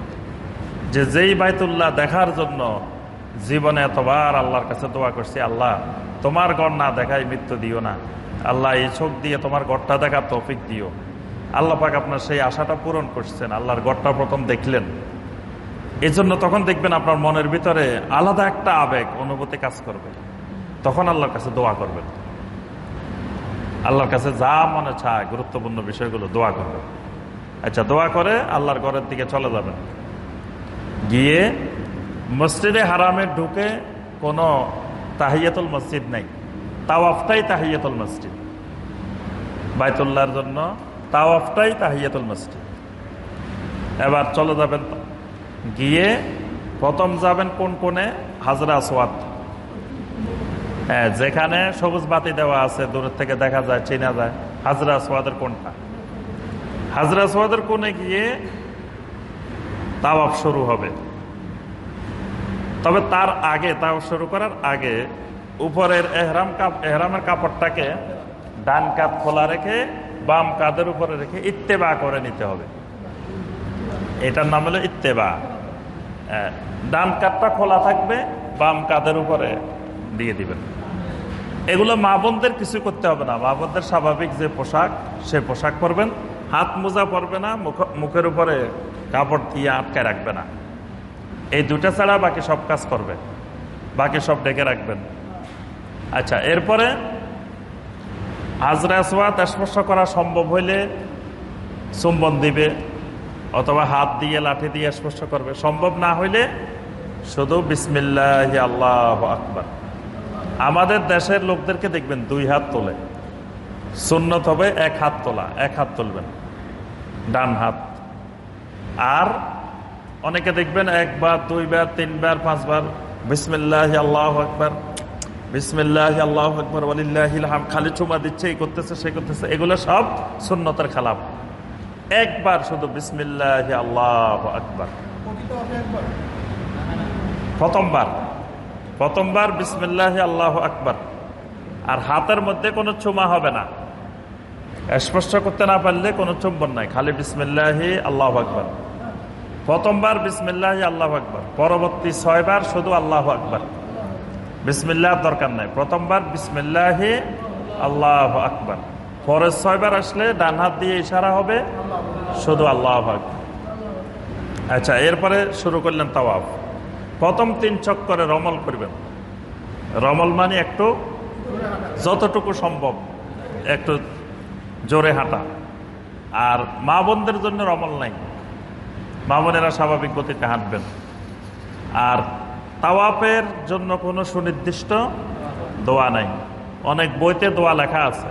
যে যেই বাইতুল্লাহ দেখার জন্য জীবনে এতবার আল্লাহর কাছে দোয়া করছি, আল্লাহ, তোমার গড় না দেখাই মৃত্যু দিও না। আল্লাহ, এই চোখ দিয়ে তোমার গড়টা দেখা তৌফিক দিও। আল্লাহ পাক আপনার সেই আশাটা পূরণ করছেন, আল্লাহর গড়টা প্রথম দেখলেন। এই জন্য তখন দেখবেন আপনার মনের ভিতরে আলাদা একটা আবেগ, অনুভূতি কাজ করবে। তখন আল্লাহর কাছে দোয়া করবেন। আল্লাহর কাছে যা মনে চায়, গুরুত্বপূর্ণ বিষয়গুলো দোয়া করবেন। আচ্ছা দোয়া করে আল্লাহর ঘরের দিকে চলে যাবেন। গিয়ে মসজিদে হারামে ঢুকে কোনো তাহিয়াতুল মসজিদ নেই। তাওয়াফটাই তাহিয়াতুল মসজিদ। বাইতুল্লাহর জন্য তাওয়াফটাই তাহিয়াতুল মসজিদ। এবার চলে যাবেন গিয়ে প্রথম যাবেন কোন কোনে হাজরা আসওয়াদ। হ্যাঁ যেখানে সবুজ বাতি দেওয়া আছে, দূরের থেকে দেখা যায়, চেনা যায়, হাজরা আসওয়াদের কোনটা হাজরা আসওয়াদের কোনে গিয়ে তাওয়াফ শুরু হবে। তবে তার আগে তাওয়াফ শুরু করার আগে, উপরের এহরাম এহরামের কাপড়টাকে ডান কাপ খোলা রেখে বাম কাদের উপরে রেখে ইত্তেবা করে নিতে হবে। এটার নাম হলো ইত্তেবা। ডান কাপটা খোলা থাকবে, বাম কাদের উপরে দিয়ে দিবেন। এগুলো মা বোনদের কিছু করতে হবে না। মা বোনদের স্বাভাবিক যে পোশাক, সে পোশাক পরবেন। হাত মোজা পরবে না মুখের উপরে কাপড় দিয়ে আটকে রাখবে না। এই দুটা ছাড়া বাকি সব কাজ করবে। বাকি সব ডেকে রাখবেন। আচ্ছা এরপরে হাজরা আসওয়াত স্পর্শ করা সম্ভব হইলে চুম্বন দিবে অথবা হাত দিয়ে, লাঠি দিয়ে স্পর্শ করবে। সম্ভব না হইলে শুধু বিসমিল্লাহ আল্লাহ আকবর। আমাদের দেশের লোকদেরকে দেখবেন দুই হাত তোলে। সুন্নত হবে এক হাত তোলা, এক হাত তুলবেন, ডান হাত। আর অনেকে দেখবেন একবার, দুইবার, তিনবার, পাঁচবার, বিসমিল্লাহ আল্লাহ আকবার, বিসমিল্লাহ আল্লাহ আকবর আলিল্লাহাম খালি চুমা দিচ্ছে, এই করতেছে সে করতেছে, এগুলো সব সুন্নতের খালাপ একবার শুধু বিসমিল্লাহ আল্লাহ আকবর। প্রথমবার প্রথমবার বিসমিল্লাহ আল্লাহ আকবর। আর হাতের মধ্যে কোনো চুমা হবে না। স্পষ্ট করতে না পারলে কোনো চুম্বন নাই, খালি বিসমিল্লাহি আল্লাহ আকবর। প্রথমবার বিসমিল্লাহ, আল্লাহ আকবর। পরবর্তী ছয়বার শুধু আল্লাহ আকবর। বিসমিল্লাহ দরকার নাই। প্রথমবার বিসমিল্লাহি, আল্লাহ আকবর। পরের ছয়বার আসলে ডান হাত দিয়ে ইশারা হবে, শুধু আল্লাহ আকবর। আচ্ছা এরপরে শুরু করলেন তাওয়াফ। প্রথম তিন চক্করে রমল করবেন। রমল মানে একটু যতটুকু সম্ভব, একটু জোরে হাঁটা। আর মা বোনদের জন্য রমল নাই। মা বোনেরা স্বাভাবিক গতিতে হাঁটবেন। আর তাওয়াপের জন্য কোনো সুনির্দিষ্ট দোয়া নাই। অনেক বইতে দোয়া লেখা আছে।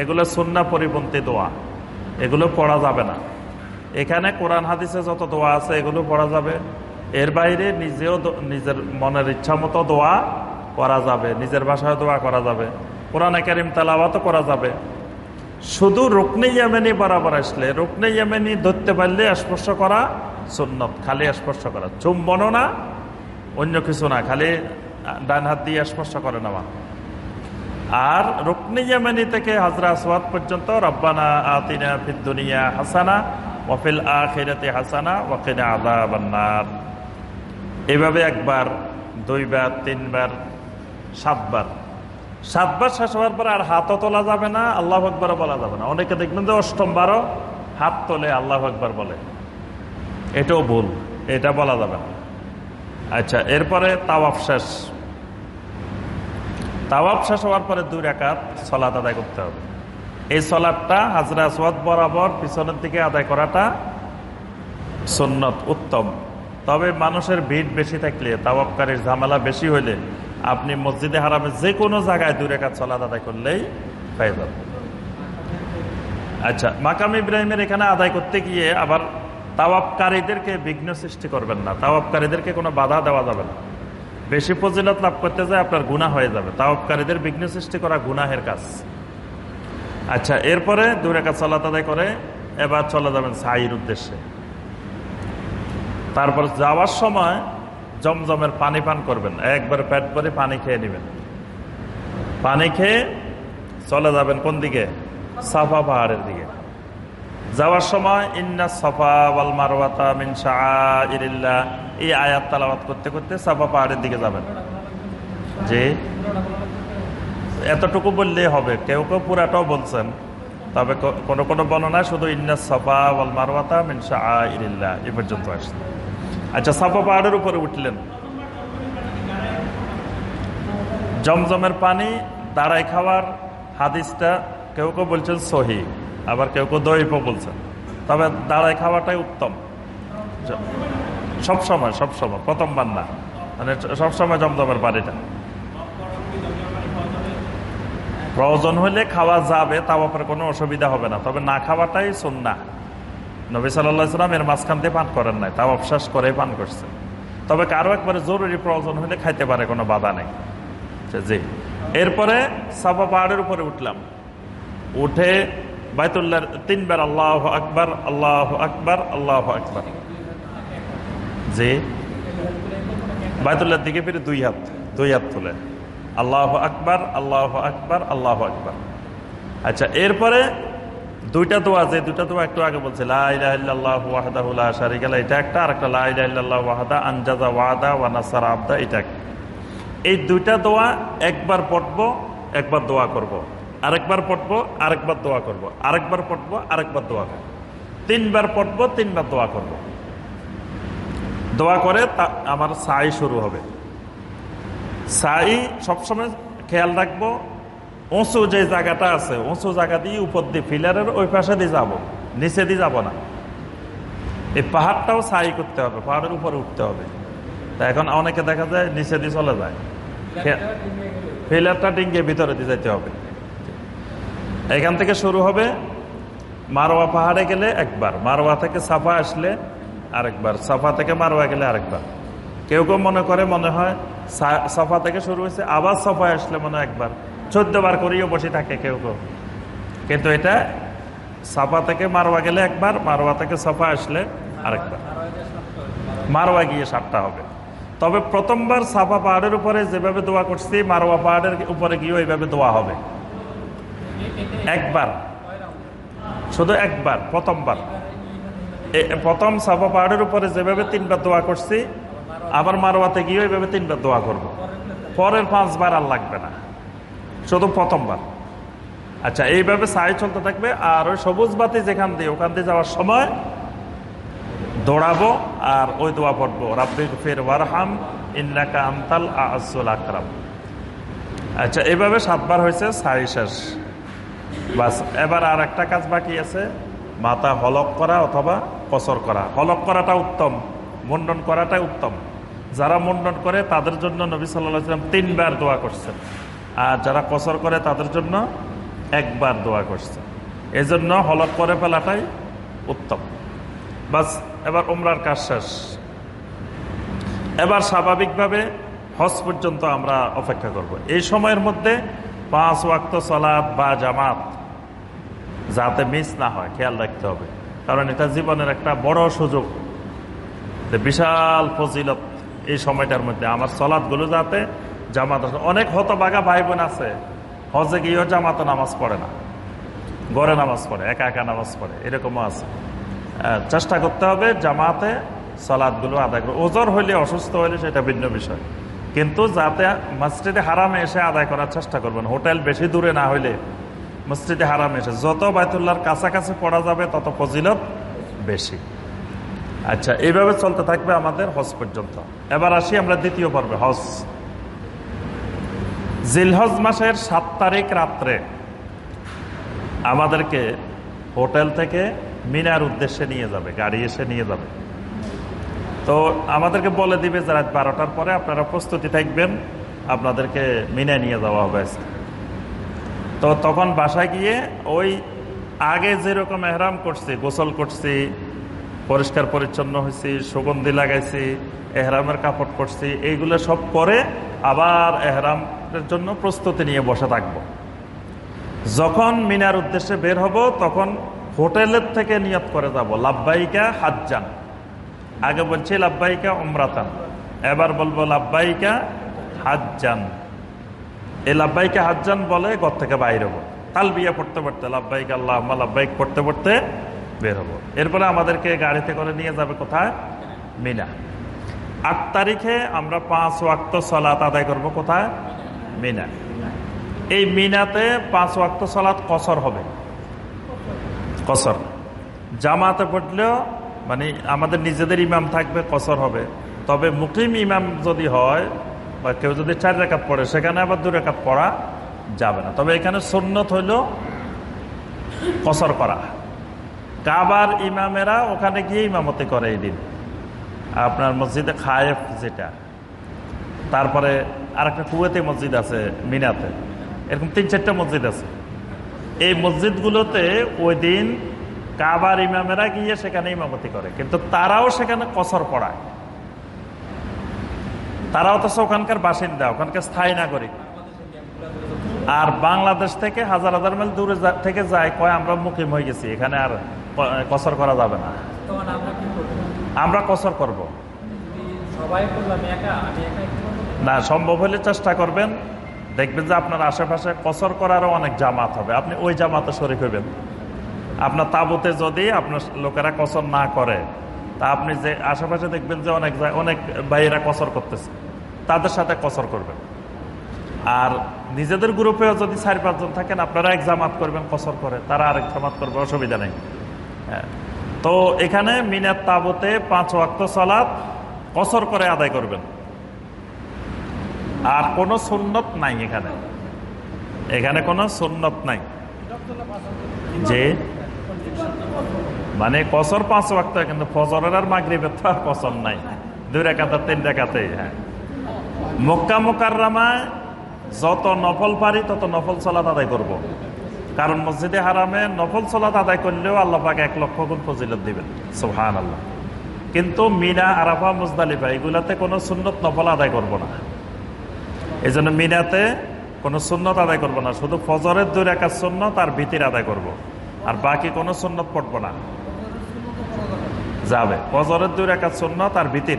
এগুলো সুন্না পরিপন্থী দোয়া। এগুলো পড়া যাবে না। এখানে কোরআন হাদিসে যত দোয়া আছে এগুলো পড়া যাবে। এর বাইরে নিজেও নিজের মনের ইচ্ছা মতো দোয়া করা যাবে। নিজের ভাষায় দোয়া করা যাবে। কোরআন একারিম তালাবাতও করা যাবে। শুধু রুকনে ইয়ামেনি বরাবর আসলে, রুকনে ইয়ামেনি ধরতে পারলে স্পর্শ করা সুন্নত, খালি স্পর্শ করা। চুম্বনও না, অন্য কিছু না, খালি ডান হাত দিয়ে স্পর্শ করে নেওয়া। আর রুকনে ইয়ামেনি থেকে হাজরা আসওয়াদ পর্যন্ত, রব্বানা আতিনা ফিদ্দুনিয়া হাসানা ওয়াফিল আখিরাতে হাসানা ওয়াকিনা আদা বান্নার এভাবে একবার, দুইবার, তিনবার, সাতবার সাতবার শেষ হওয়ার পরে আর হাতও তোলা যাবে না, আল্লাহ আকবরও বলা যাবে না। অনেকে দেখবেন যে অষ্টমবারও হাত তোলে, আল্লাহ আকবর বলে। এটাও ভুল, এটা বলা যাবে না। আচ্ছা এরপরে তাওয়াফ শেষ। তাওয়াফ শেষ হওয়ার পরে দুই রেখাত সলাত আদায় করতে হবে। এই সলাদটা হাজরা আসওয়াদ বরাবর পিছনের দিকে আদায় করাটা সুন্নত, উত্তম। তবে মানুষের ভিড় বেশি থাকলে তাওয়াবকারীর ঝামেলা বেশি হইলে আপনি মসজিদে হারামে যে কোনো জায়গায় দূরে কাজ সলাদ আদায় করলেই হয়ে যাবে। আচ্ছা মাকাম ইব্রাহিমের এখানে আদায় করতে গিয়ে আবার তাওয়াবকারীদেরকে বিঘ্ন সৃষ্টি করবেন না। তাওয়াবকারীদেরকে কোনো বাধা দেওয়া যাবে না। বেশি ফজিলত লাভ করতে যায় আপনার গুণা হয়ে যাবে। তাওয়াবকারীদের বিঘ্ন সৃষ্টি করা গুনাহের কাজ। আচ্ছা এরপরে দূরে কাজ সলাত আদায় করে এবার চলে যাবেন সাইর উদ্দেশ্যে। তারপর যাওয়ার সময় জমজমের পানি পান করবেন। একবার পেট ভরে পানি খেয়ে নেবেন। পানি খেয়ে চলে যাবেন কোন দিকে? সাফা পাহাড়ের দিকে। যাওয়ার সময়, ইন্না সাফা ওয়াল মারওয়াতা মিন এই আয়াত তালাওয়াত করতে করতে সাফা পাহাড়ের দিকে যাবেন। যে এতটুকু বললেই হবে, কেউ কেউ পুরাটাও বলছেন, তবে কোনো কোন বর্ণনায় শুধু ইন্না সাফা ওয়াল মারওয়াতা মিন শাআইরিল্লাহ এ পর্যন্ত আসছে। আচ্ছা সাফা পাহাড়ের উপরে উঠলেন। জমজমের পানি দাঁড়াই খাওয়ার হাদিসটা কেউ কেউ বলছেন সহি, আবার কেউ কেউ দইপও বলছেন। তবে দাঁড়াই খাওয়াটাই উত্তম। সব সময় সব সময়, প্রথমবার না। মানে সবসময় জমজমের পানিটা। প্রয়োজন হলে খাওয়া যাবে, তাও আপনার কোনো অসুবিধা হবে না। তবে না খাওয়াটাই না নবী সাল্লাম এর মাঝখান দিয়ে পান করেন নাই, তাও অবশ্বাস করে পান করছে। তবে কারও একবারে জরুরি প্রয়োজন হলে খাইতে পারে, কোনো বাধা নেই। জি। এরপরে সাফা পাহাড়ের উপরে উঠলাম। উঠে বাইতুল্লাহ, তিনবার আল্লাহ আকবর আল্লাহ আকবর আল্লাহ আকবর। জি। বাইতুল্লার দিকে ফিরে দুই হাত দুই হাত তুলে। আল্লাহ আকবর আল্লাহ আকবর আল্লাহ আকবর। আচ্ছা এরপরে দুইটা দোয়া যে দুইটা দোয়া একটু আগে বলছে এটা একটা আর একটা একটা এই দুইটা দোয়া একবার পড়ব, একবার দোয়া করব। আরেকবার পড়ব, আরেকবার দোয়া করব। আরেকবার পড়ব, আরেকবার দোয়া করব তিনবার পড়ব, তিনবার দোয়া করব। দোয়া করে তা, আমার সাই শুরু হবে সাই সবসময় খেয়াল রাখব উঁচু যে জায়গাটা আছে উঁচু জায়গা দিয়ে উপর দিয়ে ফিলারের ওই পাশে দিয়ে যাব নিচে দিয়ে যাব না এই পাহাড়টাও সাই করতে হবে পাহাড়ের উপরে উঠতে হবে তা এখন অনেকে দেখা যায় নিচে দিয়ে চলে যায় ফিলারটা ডিঙ্গে ভিতরে দিয়ে যেতে হবে এখান থেকে শুরু হবে মারোয়া পাহাড়ে গেলে একবার মারোয়া থেকে সাফা আসলে আরেকবার সাফা থেকে মারোয়া গেলে আরেকবার কেউ কেউ মনে করে মনে হয় সাফা থেকে শুরু হয়েছে আবার সফায় আসলে মনে হয় একবার বার করেও বসে থাকে কেউ কেউ। কিন্তু এটা সাফা থেকে মারোয়া গেলে একবার, মারোয়া থেকে সাফা আসলে আরেকবার। মারোয়া গিয়ে সাতটা হবে। তবে প্রথমবার সাফা পাহাড়ের উপরে যেভাবে দোয়া করছি, মারোয়া পাহাড়ের উপরে গিয়েও এইভাবে দোয়া হবে। একবার। শুধু একবার, প্রথমবার। প্রথম সাফা পাহাড়ের উপরে যেভাবে তিনবার দোয়া করছি, আবার মারোয়াতে গিয়ে এইভাবে তিনবার দোয়া করব। পরের পাঁচবার আর লাগবে না। শুধু প্রথমবার। আচ্ছা এইভাবে সাই চলতে থাকবে আর ওই সবুজ বাতি যেখান দিয়ে, ওখান দিয়ে যাওয়ার সময় দৌড়াবো আর ওই দোয়া পড়ব রাব্বিক ফের ওয়ারহাম, ইন্নাকা আমতাল আসুল আকরাম। আচ্ছা এইভাবে সাতবার হয়েছে, সাই শেষ। বাস, এবার আর একটা কাজ বাকি আছে, মাথা হলক করা অথবা কসর করা। হলক করাটা উত্তম, মুন্ডন করাটা উত্তম। যারা মুন্ডন করে, তাদের জন্য নবী সাল্লাহ সাল্লাম তিনবার দোয়া করছেন। আর যারা কসর করে তাদের জন্য একবার দোয়া করছে। এজন্য হলক করে ফেলাটাই উত্তম। বাস, এবার উমরার কাজ শেষ। এবার স্বাভাবিকভাবে হজ পর্যন্ত আমরা অপেক্ষা করব। এই সময়ের মধ্যে পাঁচ ওয়াক্ত সলাদ বা জামাত যাতে মিস না হয়, খেয়াল রাখতে হবে। কারণ এটা জীবনের একটা বড় সুযোগ। বিশাল ফজিলত এই সময়টার মধ্যে। আমার সলাদগুলো যাতে জামাত। অনেক হতবাগা ভাই বোন আছে। হজে গিয়েও জামাতে নামাজ পড়ে না। গড়ে নামাজ পড়ে, একা একা নামাজ পড়ে, এরকমও আছে। চেষ্টা করতে হবে জামাতে সলাদগুলো আদায় করে। ওজোর হইলে, অসুস্থ হইলে সেটা ভিন্ন বিষয়। কিন্তু যাতে মসজিদে হারামে এসে আদায় করার চেষ্টা করবেন। হোটেল বেশি দূরে না হইলে মসজিদে হারামে এসে। যত বাইতুল্লাহর কাছাকাছি পড়া যাবে, তত ফজিলত বেশি। আচ্ছা এইভাবে চলতে থাকবে আমাদের হজ পর্যন্ত। এবার আসি আমরা দ্বিতীয় পর্বে, হজ। জিলহজ মাসের সাত তারিখ রাত্রে আমাদেরকে হোটেল থেকে মিনার উদ্দেশ্যে নিয়ে যাবে, গাড়ি এসে নিয়ে যাবে। তো আমাদেরকে বলে দিবে যে রাত বারোটার পরে আপনারা প্রস্তুতি থাকবেন, আপনাদেরকে মিনায় নিয়ে যাওয়া হবে তো তখন বাসায় গিয়ে ওই আগে যেরকম এহরাম করছি, গোসল করছি, পরিষ্কার পরিচ্ছন্ন হয়েছি, সুগন্ধি লাগাইছি, এহরামের কাপড় করছি এইগুলো সব করে আবার এহরামের জন্য প্রস্তুতি নিয়ে বসে থাকব। যখন মিনার উদ্দেশ্যে বের হব, তখন হোটেলের থেকে নিয়ত করে যাব লাভবাহিকা হাজ্জান। আগে বলছি লাভবাহিকা উমরাতান, এবার বলব লাভবাহিকা হাজ্জান। এই লাভবাহিকা হাজ্জান বলে ঘর থেকে বাইর হব। তাল বিয়া পড়তে পড়তে লাভবাহিক আল্লাহ লাভবাহিক পড়তে পড়তে বের হব। এরপরে আমাদেরকে গাড়িতে করে নিয়ে যাবে কোথায়? মিনা। আট তারিখে আমরা পাঁচ ওয়াক্ত সলাত আদায় করব কোথায়? মিনা। এই মিনাতে পাঁচ ওয়াক্ত সলাত কসর হবে। কসর। জামাতে পড়লেও মানে আমাদের নিজেদের ইমাম থাকবে, কসর হবে। তবে মুকিম ইমাম যদি হয় বা কেউ যদি চার রেখাত পড়ে, সেখানে আবার দু রেখাত পড়া যাবে না। তবে এখানে সন্ন্যত হইল কসর করা। কাবার ইমামেরা ওখানে গিয়ে ইমামতি করে এই দিন। আপনার মসজিদে খায়েফ যেটা, তারপরে আরেকটা কুয়েতে মসজিদ আছে মিনাতে। এরকম তিন চারটা মসজিদ আছে। এই মসজিদগুলোতে ওই দিন কাবার ইমামেরা গিয়ে সেখানে ইমামতি করে কিন্তু তারাও সেখানে কসর পড়ায়। তারাও তো ওখানকার বাসিন্দা ওখানকার স্থায়ী নাগরিক। আর বাংলাদেশ থেকে হাজার হাজার মাইল দূরে থেকে যায় কয় আমরা মুখিম হয়ে গেছি এখানে আর কসর করা যাবে না। আমরা কসর করব। সবাই করব আমি একা আমি একা কি করব না, সম্ভব হলে চেষ্টা করবেন। দেখবেন যে আপনার আশেপাশে কসর করারও অনেক জামাত হবে। আপনি ওই জামাতে শরিক হইবেন। আপনার তাবুতে যদি আপনার লোকেরা কসর না করে, তা আপনি যে আশেপাশে দেখবেন যে অনেক অনেক ভাইয়েরা কসর করতেছে, তাদের সাথে কসর করবেন। আর নিজেদের গ্রুপেও যদি চার পাঁচজন থাকেন, আপনারা এক জামাত করবেন, কসর করে। তারা আরেক জামাত করবে, অসুবিধা নেই। হ্যাঁ। তো এখানে মিনার তাবুতে পাঁচ ওয়াক্ত সালাত কসর করে আদায় করবেন। আর কোনো সুন্নত নাই এখানে। এখানে কোনো সুন্নত নাই। যে? মানে কসর পাঁচ ওয়াক্ত, কিন্তু ফজরের আর মাগরিবের তো আর কসর নাই। দুই রেখাতে, তিন রেখাতে হ্যাঁ। মক্কা মোকাররামায় যত নফল পারি, তত নফল সলাত আদায় করব। কারণ মসজিদে হারামে নফল সলাত আদায় করলেও আল্লাহ পাক এক লক্ষ গুণ ফজিলত দিবেন। সোহান আল্লাহ কিন্তু মিনা, আরাফা, মুজদালিফা, এগুলাতে কোনো সুন্নত নফল আদায় করব না। এই জন্য মিনাতে কোনো সুন্নত আদায় করব না। শুধু ফজরের দুই রেখার সুন্নত আর ভীতির আদায় করব। আর বাকি কোনো সুন্নত পড়ব না। যাবে। ফজরের দুই রেখার সুন্নত আর ভীতির।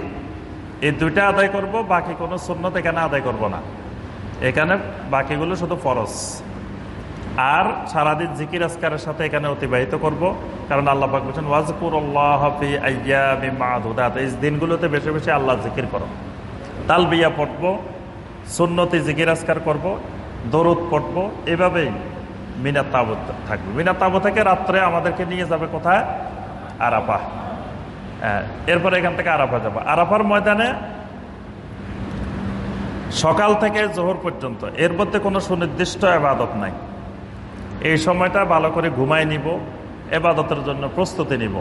এই দুইটা আদায় করব, বাকি কোনো সুন্নত এখানে আদায় করব না। এখানে বাকিগুলো শুধু ফরজ। আর সারাদিন জিকির আসকারের সাথে এখানে অতিবাহিত করব। কারণ আল্লাহ পাক বলছেন ওয়াজকুর আল্লাহ এই দিনগুলোতে বেশি বেশি আল্লাহ জিকির করো। তাল বিয়া পড়ব। সুন্নতি জিকির আসকার করব, দরুদ পড়ব, এভাবেই মিনার তাবত থাকবে। মিনার তাবু থেকে রাত্রে আমাদেরকে নিয়ে যাবে কোথায়? হ্যাঁ এরপরে এখান থেকে আরাফা যাব। আরাফার ময়দানে সকাল থেকে জোহর পর্যন্ত, এর মধ্যে কোনো সুনির্দিষ্ট আবাদত নাই। এই সময়টা ভালো করে ঘুমাই নিব, এবাদতের জন্য প্রস্তুতি নিব।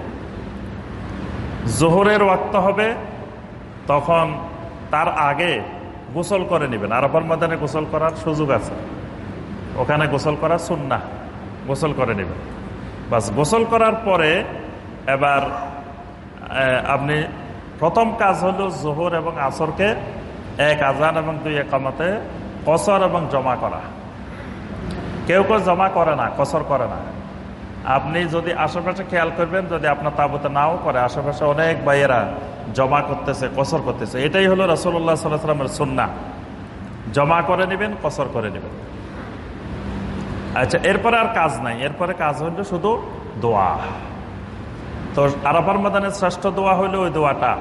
জোহরের ওয়াক্ত হবে, তখন তার আগে গোসল করে নেবেন। আরাফার ময়দানে গোসল করার সুযোগ আছে। ওখানে গোসল করা সুন্না। গোসল করে নেবেন। বাস গোসল করার পরে এবার আপনি প্রথম কাজ হলো জোহর এবং আসরকে এক আজান এবং দুই একামতে কসর এবং জমা করা। কেউ কেউ জমা করে না, কসর করে না। আপনি যদি আশেপাশে খেয়াল করবেন, যদি আপনার তাবুতে নাও করে, আশেপাশে অনেক ভাইয়েরা জমা করতেছে, কসর করতেছে। এটাই হলো রসল্লাহ সাল্লামের সন্না। জমা করে নেবেন, কসর করে নেবেন। আচ্ছা এরপরে আর কাজ নাই। এরপরে কাজ হইল শুধু দোয়া। তো আরাফার মদানের শ্রেষ্ঠ দোয়া হইল ওই দোয়াটা।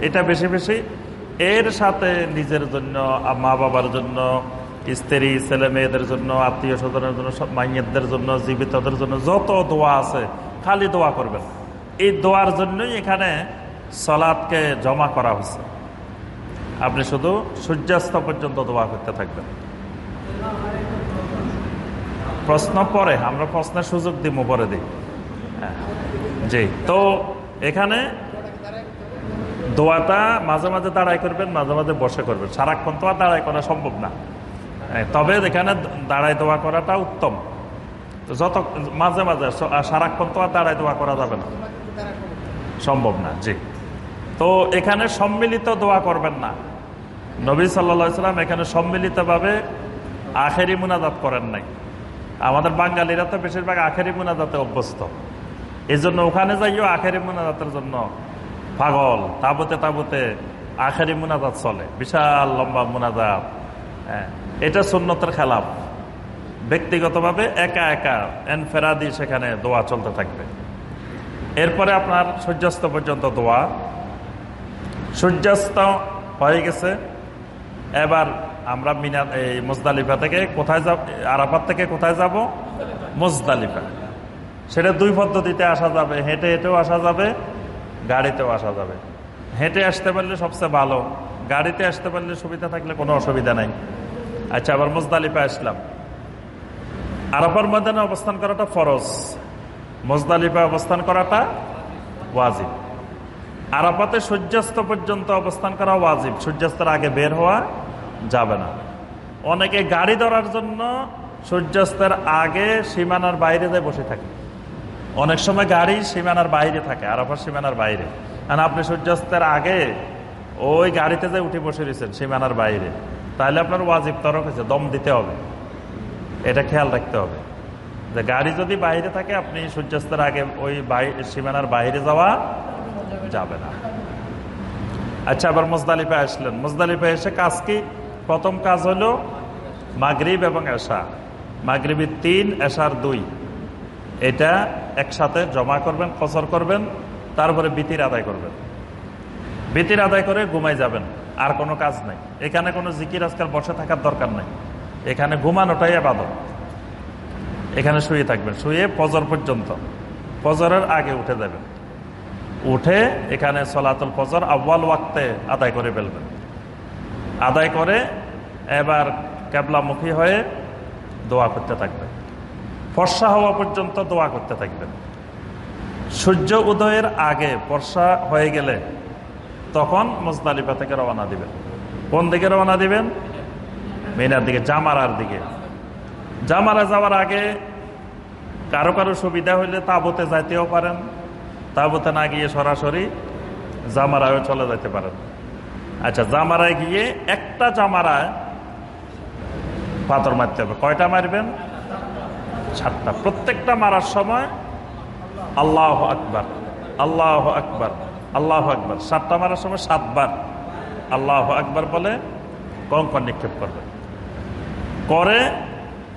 এটা বেশি বেশি এর সাথে নিজের জন্য মা বাবার জন্য স্ত্রী, ছেলে মেয়েদের জন্য, আত্মীয় স্বজনের জন্য, সব মাইয়েদের জন্য, জীবিতদের জন্য যত দোয়া আছে, খালি দোয়া করবেন। এই দোয়ার জন্যই এখানে সলাদকে জমা করা হয়েছে। আপনি শুধু সূর্যাস্ত পর্যন্ত দোয়া করতে থাকবেন। প্রশ্ন পরে, আমরা প্রশ্নের সুযোগ দিব, পরে দিই। হ্যাঁ জি, তো এখানে দোয়াটা মাঝে মাঝে দাঁড়াই করবেন, মাঝে মাঝে বসে করবেন। সারাক্ষণ তো আর দাঁড়াই করা সম্ভব না। তবে এখানে দাঁড়াই দোয়া করাটা উত্তম। যত মাঝে মাঝে সারাক্ষণ তো আর দাঁড়াই দোয়া করা যাবে না। সম্ভব না, জি। তো এখানে সম্মিলিত দোয়া করবেন না। নবী সাল্লাম এখানে সম্মিলিতভাবে আখেরি মুনাজাত করেন নাই। আমাদের বাঙালিরা তো বেশিরভাগ আখেরি মুনাজাতে অভ্যস্ত। এই জন্য ওখানে যাইও আখেরি মুনাজাতের জন্য পাগল, তাবতে তাবতে আখেরি মুনাজাত চলে। বিশাল লম্বা মুনাজাত হ্যাঁ। এটা সুন্নতের খেলাফ। ব্যক্তিগতভাবে একা একা এনফেরাদি সেখানে দোয়া চলতে থাকবে। এরপরে আপনার সূর্যাস্ত পর্যন্ত দোয়া। সূর্যাস্ত হয়ে গেছে। এবার আমরা মিনা, এই মুজদালিফা থেকে কোথায় যাব, আরাফাত থেকে কোথায় যাব? মুজদালিফা। সেটা দুই পদ্ধতিতে আসা যাবে। হেঁটে হেঁটেও আসা যাবে, গাড়িতেও আসা যাবে। হেঁটে আসতে পারলে সবচেয়ে ভালো। গাড়িতে আসতে পারলে সুবিধা থাকলে কোনো অসুবিধা নাই। আচ্ছা আবার মুজদালিফা আসলাম। আরাফার ময়দানে অবস্থান করাটা ফরজ। মুজদালিফা অবস্থান করাটা ওয়াজিব। আরাফাতে সূর্যাস্ত পর্যন্ত অবস্থান করা ওয়াজিব। সূর্যাস্তের আগে বের হওয়া যাবে না। অনেকে গাড়ি ধরার জন্য সূর্যাস্তের আগে সীমানার বাইরে যায় বসে থাকে। অনেক সময় গাড়ি সীমানার বাইরে থাকে, আরাফার সীমানার বাইরে। কারণ আপনি সূর্যাস্তের আগে ওই গাড়িতে যে উঠে বসে রয়েছেন, সীমানার বাইরে। তাহলে আপনার ওয়াজিব তরফ হয়েছে, দম দিতে হবে। এটা খেয়াল রাখতে হবে। যে গাড়ি যদি বাইরে থাকে, আপনি সূর্যাস্তের আগে ওই সীমানার বাইরে যাওয়া যাবে না। আচ্ছা আবার মুজদালিফা আসলেন। মুজদালিফা এসে কাজ কি? প্রথম কাজ হলো মাগরিব এবং এশা। মাগরিবি তিন, এশার দুই। এটা একসাথে জমা করবেন কসর করবেন, তারপরে বিতির আদায় করবেন। বিতির আদায় করে ঘুমাই যাবেন। আর কোনো কাজ নাই। এখানে কোনো জিকির আজকাল বসে থাকার দরকার নাই। এখানে ঘুমানোটাই আবাদত। এখানে শুয়ে থাকবেন। শুয়ে ফজর পর্যন্ত। ফজরের আগে উঠে যাবেন। উঠে এখানে সলাতুল ফজর আব্বাল ওয়াক্তে আদায় করে ফেলবেন। আদায় করে এবার ক্যাবলামুখী হয়ে দোয়া করতে থাকবেন। ফর্সা হওয়া পর্যন্ত দোয়া করতে থাকবেন। সূর্য উদয়ের আগে বর্ষা হয়ে গেলে তখন মোজদালিফা থেকে রওনা দিবেন। কোন দিকে রওনা দিবেন? মিনার দিকে, জামারার দিকে। জামারা যাওয়ার আগে কারও কারও সুবিধা হইলে তাবতে যাইতেও পারেন। তাবতে না গিয়ে সরাসরি জামারায় চলে যেতে পারেন। আচ্ছা জামারায় গিয়ে একটা জামারায় পাথর মারতে হবে। কয়টা মারবেন? সাতটা। প্রত্যেকটা মারার সময় আল্লাহ আকবার আল্লাহ আকবার। আল্লাহ আকবার। সাতটা মারার সময় সাতবার। আল্লাহ আকবার বলে কঙ্কন নিক্ষেপ করবে। করে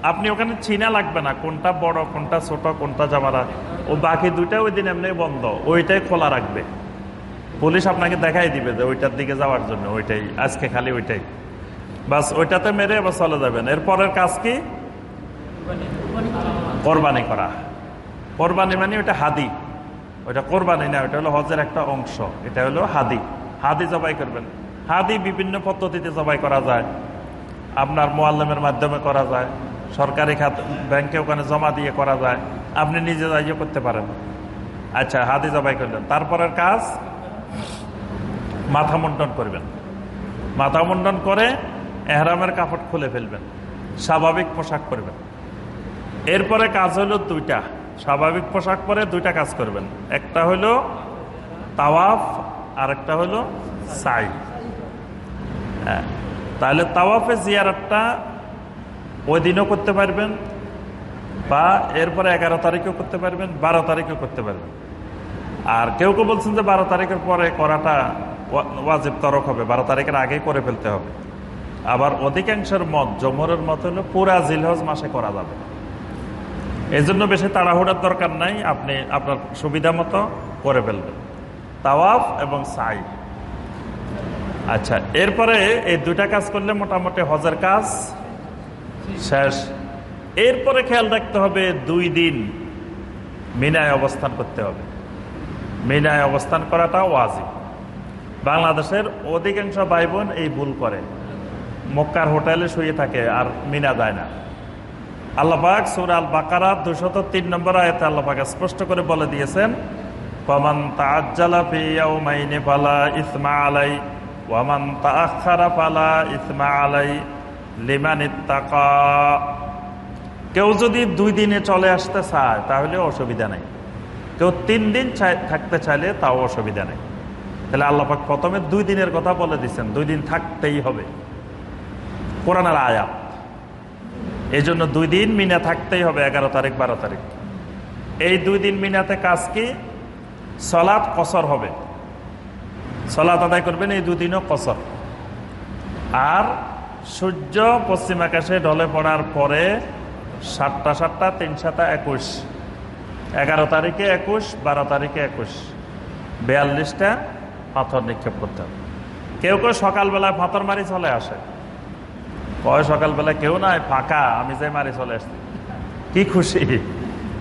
আপনি ওখানে চিনা লাগবে না, কোনটা বড়, কোনটা ছোট, কোনটা জামারা ও বাকি দুইটা ওই দিন এমনি বন্ধ, ওইটাই খোলা রাখবে। পুলিশ আপনাকে দেখাই দিবে যে ওইটার দিকে যাওয়ার জন্য, ওইটাই, আজকে খালি ওইটাই। বাস ওইটাতে মেরে এবার চলে যাবেন। এরপরের কাজ কি? কোরবানি করা। কোরবানি মানে ওইটা হাদি। ওইটা কোরবানি না, ওইটা হলো হজের একটা অংশ। এটা হলো হাদি। হাদি জবাই করবেন। হাদি বিভিন্ন পদ্ধতিতে জবাই করা যায়। আপনার মোয়াল্লামের মাধ্যমে করা যায়। সরকারি খাত, ব্যাংকে ওখানে জমা দিয়ে করা যায়। আপনি নিজে যাইয়ে করতে পারেন। আচ্ছা হাদি জবাই করলেন। তারপরের কাজ, মাথা মুন্ডন করবেন। মাথা মুন্ডন করে এহরামের কাপড় খুলে ফেলবেন। স্বাভাবিক পোশাক করবেন এরপরে কাজ হলো দুইটা। স্বাভাবিক পোশাক পরে দুইটা কাজ করবেন। একটা হলো তাওয়াফ আর একটা হলো সাই হ্যাঁ তাহলে তাওয়াফে জিয়ারতটা ওই দিনও করতে পারবেন বা এরপরে এগারো তারিখেও করতে পারবেন, বারো তারিখেও করতে পারবেন। আর কেউ কেউ বলছেন যে বারো তারিখের পরে করাটা ওয়া- ওয়াজিব, তরক হবে। বারো তারিখের আগেই করে ফেলতে হবে। আবার অধিকাংশের মত, জমহরের মত হলো পুরা জিলহজ মাসে করা যাবে। এই জন্য বেশি তাড়াহুড়ার দরকার নাই, আপনি আপনার সুবিধা মতো করে ফেলবেন। তাওয়াফ এবং সাই। আচ্ছা এরপরে এই দুইটা কাজ করলে মোটামুটি হজের কাজ শেষ। এরপরে খেয়াল রাখতে হবে দুই দিন মিনায় অবস্থান করতে হবে। মিনায় অবস্থান করাটা ওয়াজিব। বাংলাদেশের অধিকাংশ ভাই বোন এই ভুল করে। মক্কার হোটেলে শুয়ে থাকে আর মিনা যায় না। আল্লাপাক সুর আল বাকারা দুশত তিন নম্বর আয়তে আল্লাপাক স্পষ্ট করে বলে দিয়েছেন পমান তাজ্জালা ফি ইয়াউমাইনি ফালা ইসমা আলাই, ওয়ামান তাআখারা ফালা ইসমা আলাই লিমান ইত্তাকা। কেউ যদি দুই দিনে চলে আসতে চায়, তাহলে অসুবিধা নেই। কেউ তিন দিন থাকতে চাইলে তাও অসুবিধা নেই। তাহলে আল্লাপাক প্রথমে দুই দিনের কথা বলে দিচ্ছেন দুই দিন থাকতেই হবে। কোরআনের আয়াত। এই জন্য দুই দিন মিনা থাকতেই হবে, এগারো তারিখ, বারো তারিখ। এই দুই দিন মিনাতে কাজ কি? সলাৎ, কসর হবে। সলাৎ আদায় করবেন এই দুদিনও কসর। আর সূর্য পশ্চিম আকাশে ঢলে পড়ার পরে সাতটা সাতটা, তিন, সাতটা, একুশ। এগারো তারিখে একুশ, বারো তারিখে একুশ। বিয়াল্লিশটা পাথর নিক্ষেপ করতে হবে। কেউ কেউ সকালবেলায় পাথর মারি চলে আসে। কয় সকালবেলা কেউ নাই, ফাঁকা, আমি যে মারি চলে আসছি। কি খুশি।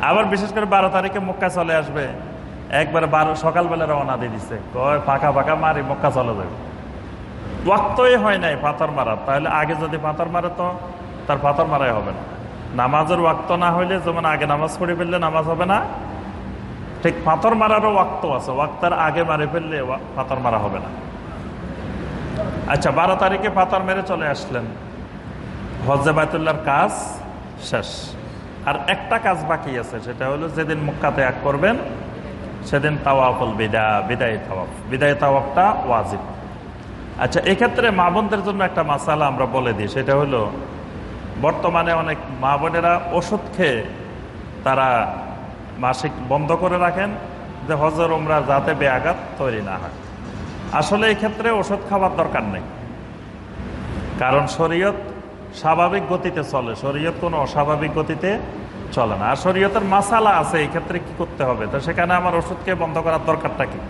আবার বিশেষ করে বারো তারিখে মক্কা চলে আসবে। একবারে বারো, সকালবেলা রওনা দিয়ে দিচ্ছে কয়, ফাঁকা ফাঁকা, মারি, মক্কা চলে যাবে। ওয়াক্তই হয় নাই পাথর মারার। তাহলে আগে যদি পাথর মারে তো, তার পাথর মারাই হবে না। নামাজের ওয়াক্ত না হইলে যেমন আগে নামাজ পড়ে ফেললে নামাজ হবে না, ঠিক পাথর মারারও ওয়াক্ত আছে। ওয়াক্তার আগে মারে ফেললে পাথর মারা হবে না। আচ্ছা বারো তারিখে পাথর মেরে চলে আসলেন। হজে বায়তুল্লাহর কাজ শেষ। আর একটা কাজ বাকি আছে, সেটা হলো যেদিন মুক্কা ত্যাগ করবেন, সেদিন তাওয়াফল বিদা, বিদায় তাওয়াফ। বিদায় তাওয়াফটা ওয়াজিব। আচ্ছা এক্ষেত্রে মা বোনদের জন্য একটা মাসালা আমরা বলে দিই, সেটা হলো, বর্তমানে অনেক মা বোনেরা ওষুধ খেয়ে তারা মাসিক বন্ধ করে রাখেন, যে হজর ওমরা যাতে বেআঘাত তৈরি না হয়। আসলে এক্ষেত্রে ওষুধ খাওয়ার দরকার নেই। কারণ শরীয়ত স্বাভাবিক গতিতে চলে। শরীয়ত কোনো অস্বাভাবিক গতিতে চলে না। আর শরীয়তের মাসালা আছে, এই ক্ষেত্রে কি করতে হবে? তো সেখানে আমার ওষুধকে বন্ধ করার দরকারটা কি?